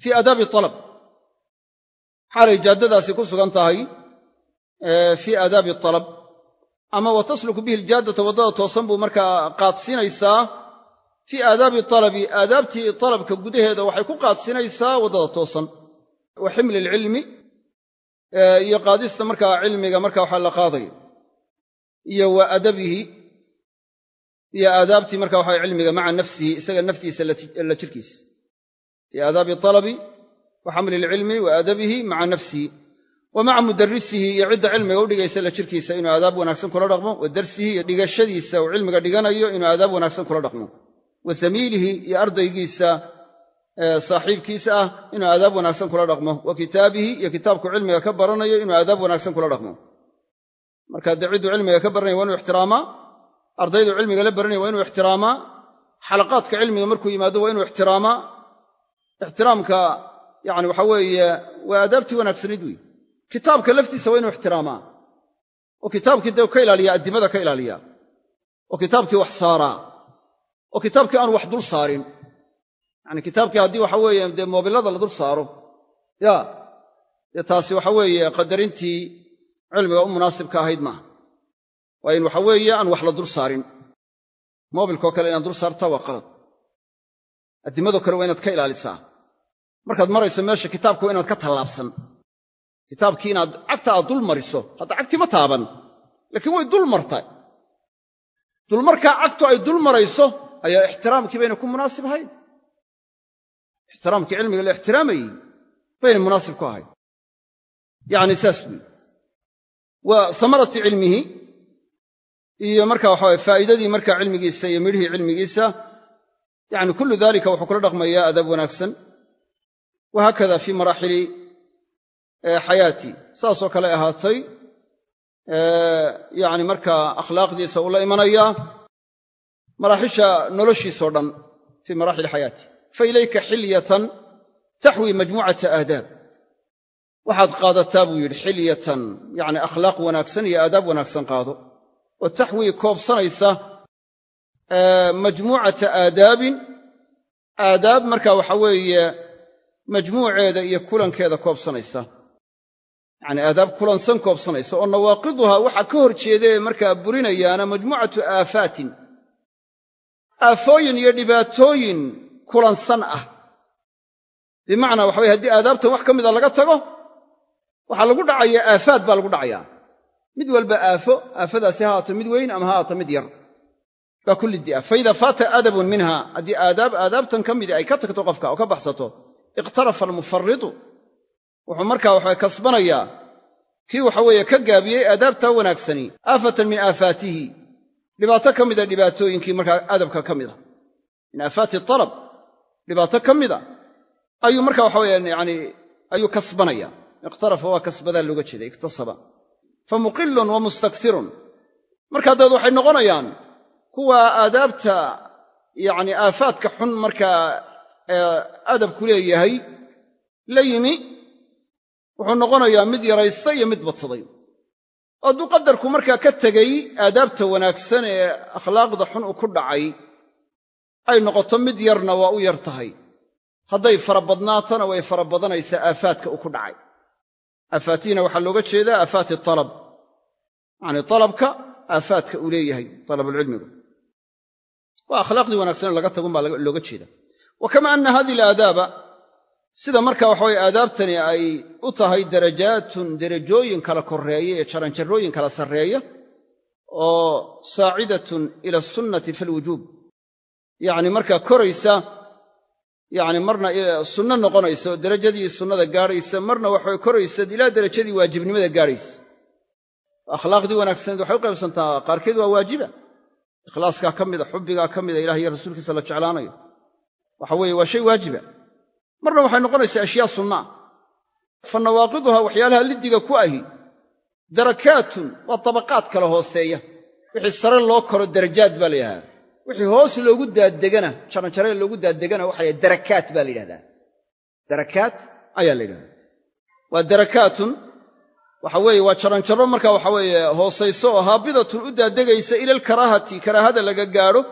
A: fii aadaabi alab xaalay jaaddadaasi ku sugan tahay fii aadaabi alab ama wa tasluku bihi aljaaddata waddada toosan buu markaa qaadsiinaysaa fii aadaabi alabi aadaabtii alabka gudaheeda waxay ku qaadsinaysaa waddada toosan. Wa ximli alcilmi iyo qaadista markaa cilmiga marka waxa la qaadayo iyo wa adabihi iyo aadaabtii marka waxa cilmiga maca nafsihi isaga naftiisa la jirkiisa. Fii aadaabi alabi wa xamli alcilmi wa adabihi maca nafsihi. Wa maca mudarisihi iyo cidda cilmiga u dhigaysa la jirkiisa inuu aadaab wanaagsan kula dhaqmo. Wa darsihi iyo dhigashadiisa uu cilmiga dhiganayo inuu aadaab wanaagsan kula dhaqmo wa zamiilihi iyo ardaygiisa saaxiibkiisa ah inuu aadaab wanaagsan kula dhaqmo. Wa kitaabihi iyo kitaabku cilmiga ka baranayo inuu aadaab wanaagsan kula dhaqmo. Marka dee cidduu cilmiga ka baranaya waa inuu ixtiraamaa ardaydu cilmiga la baranaya waa inuu ixtiraamaa xalaqaadka cilmiga markuu yimaado waa inuu ixtiraamaa ixtiraamka yani waxa weeye waa aadaabtii wanaagsanayd wey kitaabka laftiisa waa inuu ixtiraamaa oo kitaabkii dee ka ilaaliya addimada ka ilaaliya oo kitaabkii wax saaraa oo kitaabkii aanu wax dul saarin. Yani kitaabkii haddii waxa weeye dee moobillada la dul saaro. Ya dee taasi waxa weeye qadarintii cilmiga u munaasibka ahayd maaha waa in waxa weeye aan wax la dul saarin. Moobilkao kale inaad dul saartaa waa qalad. Addimadoo kale waa inaad ka ilaalisaa. Markaad marayso meesha kitaabka waa inaad ka tallaabsan. Kitaabkii inaad cagta aad dul mariso hadda cagtii ma taaban. Laakiin way dul martay. Dulmarkaa cagtu ay dul marayso ayaa ixtiraamkii bayna ku munaasib ahayn. Ixtiraamkii cilmiga la ixtiraamayey bayna munaasib ku ahayn. Yacni saas weyi wa samarati cilmihi iyo marka waxaway faa'iidadii marka cilmigiisa iyo midhihii cilmigiisa yani kullu dalika wuxuu kula dhaqmayaa adaab wanaagsan. Wahaakada fii maraaxili xayaati. Saasoo kale ahaatay yani markaa akhlaaqdiisa uu la imanayaa maraaxisha noloshiisao dhan fii maraaxili xayaati fa ilayka xilyatan taxwi majmuucata aadaab. Waxaad qaadataa buu yidhi xilyatan yacni akhlaaq wanaagsan iyo aadaab wanaagsan qaado. Oo taxwii koobsanaysa majmuucata aadaabin. Aadaab marka waxa weeye majmuuceeda iyo kulankeeda koobsanaysa. Yacni aadaab kulansan koobsanaysa oo nawaaqiduha waxa ka hor jeedaee markaa burinayaana majmuucatu aafaatin aafooyin iyo dhibaatooyin kulansan ah. Bimacnaa waxa weye haddii aadaabtan wax ka mida laga tago waxaa lagu dhacayaa aafaad baa lagu dhacayaa. Mid walba aafo aafadaasi ha haato mid weyn ama ha haato mid yar. Baa kulli di'a. Fa idaa faata adabun minha haddii aadaab aadaabtan ka midii ay ka tagto qofka oo ka baxsato iqhtarafa almufaritu wuxuu markaa waxa kasbanayaa kii waxa weeye ka gaabiyey aadaabtaa wanaagsani aafatan min aafaatihi dhibaato ka mida dhibaatooyinkii markaa adabka ka mida min aafaati alab dhibaato ka mida ayuu marka waxa weyaan yani ayuu kasbanaya ikhtarafa waa kasbadaa looga jeeda iktasaba fa muqilun wa mustaksirun. Markaa dabeed waxay noqonayaan kuwa aadaabta yacni aafaadka xun markaa adabku leeyahay la yimi wuxuu noqonayaa mid yaraysta iyo mid badsaday oo hadduu qadarku markaa ka tegey aadaabta wanaagsan ee akhlaaqda xun u ku dhacay ay noqoto mid yarna waa u yar tahay. Hadday fara badnaatona way fara badanaysaa aafaadka u ku dhacay. Aafaatiina waxaa looga jeedaa aafaati talab. Yacnii talabka aafaadka uu leeyahay talabulcilmigu waa akhlaaqdii wanaagsanee laga tagun baa looga jeeda wa kama anna hadihi alaadaaba sida marka waxaweye aadaabtani ay u tahay darajaatun derajooyin kala korreeya ee jaranjarrooyin kala sarreeya oo saacidatun ila asunnati fi alwujuub yacni markaa koraysa yacni marna sunno noqonaysa oo derajadii sunnada gaadhaysa marna waxay koraysa ilaa derajadii waajibnimada gaadhaysa akhlaaqdii wanaagsaneed waxay u qaybsantaa qaarkeed waa waajiba. Ikhlaaskaa ka mida xubbigaa ka mida ilah iyo rasuulkiisa la jeclaanayo. Waxa weeye waa shay waajiba marna waxay noqonaysaa ashyaa sunnaa fa nawaaqiduha waxyaalaha liddiga ku ahi darakaatun waa tabaqaad kala hooseeya. Wixii sare loo koro darajaad baa la yidhahdaa. Wixii hoos loogu daaddegana jaranjaree loogu daaddegana waxa la darakaat baa la yidhahdaa. Darakaat ayaa la yidhahdaa. Waa darakaatun waxa weeye waa jaranjarro marka waxa weeye hoosayso oo haabidatun u daadegaysa ila alkaraahati karaahada laga gaadho.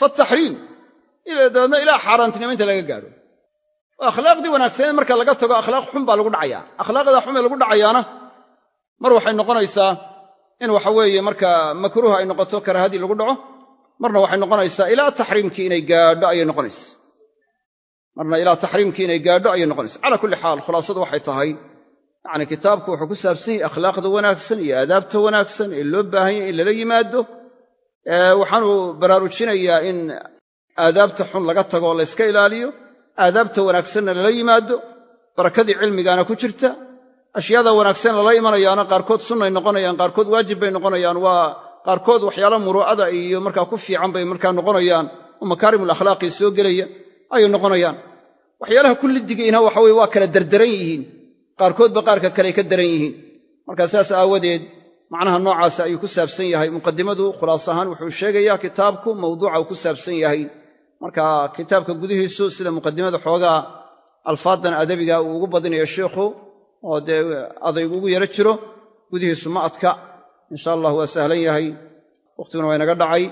A: Faataxriim dabeedna ilaa xaaraantinimaynta laga gaadho oo akhlaaqdii wanaagsaneed marka laga tago akhlaaq xun baa lagu dhacayaa. Akhlaaqda ee lagu dhacayaana mar waxay noqonaysaa in waxa weeye markaa makruuh ay noqoto karaahadii lagu dhaco marna waxay noqonaysaa ilaa taxriimkii inay gaadho ayay noqonaysa marna ilaa taxriimkii inay gaadho ayay noqonaysa calaa kulli xaal khulaasadu waxay tahay yacni kitaabku wuxuu ku saabsan yahay akhlaaqda wanaagsan iyo aadaabta wanaagsan ee loo baahan yahy in lala yimaado. Waxaanu baraarujinayaa in aadaabta xun laga tago oo layska ilaaliyo aadaabta wanaagsanna lala yimaado barakadii cilmigaana ku jirta ashyaada wanaagsan lala imanayaana qaarkood sunnay noqonayaan qaarkood waajib bay noqonayaan waa qaarkood waxyaala muruu'ada iyo markaa ku fiican bay markaa noqonayaan oo makaarimul akhlaaqii soo gelaya ayay noqonayaan. Waxyaalaha kullidigiina waxa weye waa kala derderan yihiin. Qaarkoodba qaarka kaley ka daran yihiin. Markaa saas aawadeed macnaha noocaasa ayuu ku saabsan yahay. Muqadimadu khulaas ahaan wuxuu sheegayaa kitaabku mawduuca uu ku saabsan yahay marka kitaabka gudihiisu sida muqadimada xoogaa alfaadan adabiga uu ugu badinayo sheikhu oo dee adaygu ugu yaro jiro gudihiisu ma adka. Insha allah waa sahlan yahay. Wakhtiguna waa inaga dhacay.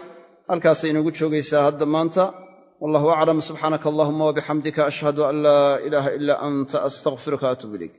A: Halkaasay inoogu joogaysaa hadda maanta. Wallahu aclam subxaanaka allahuma wabixamdika ashhadu an laa ilaaha ilaa anta astaqfiruka atuub ilayk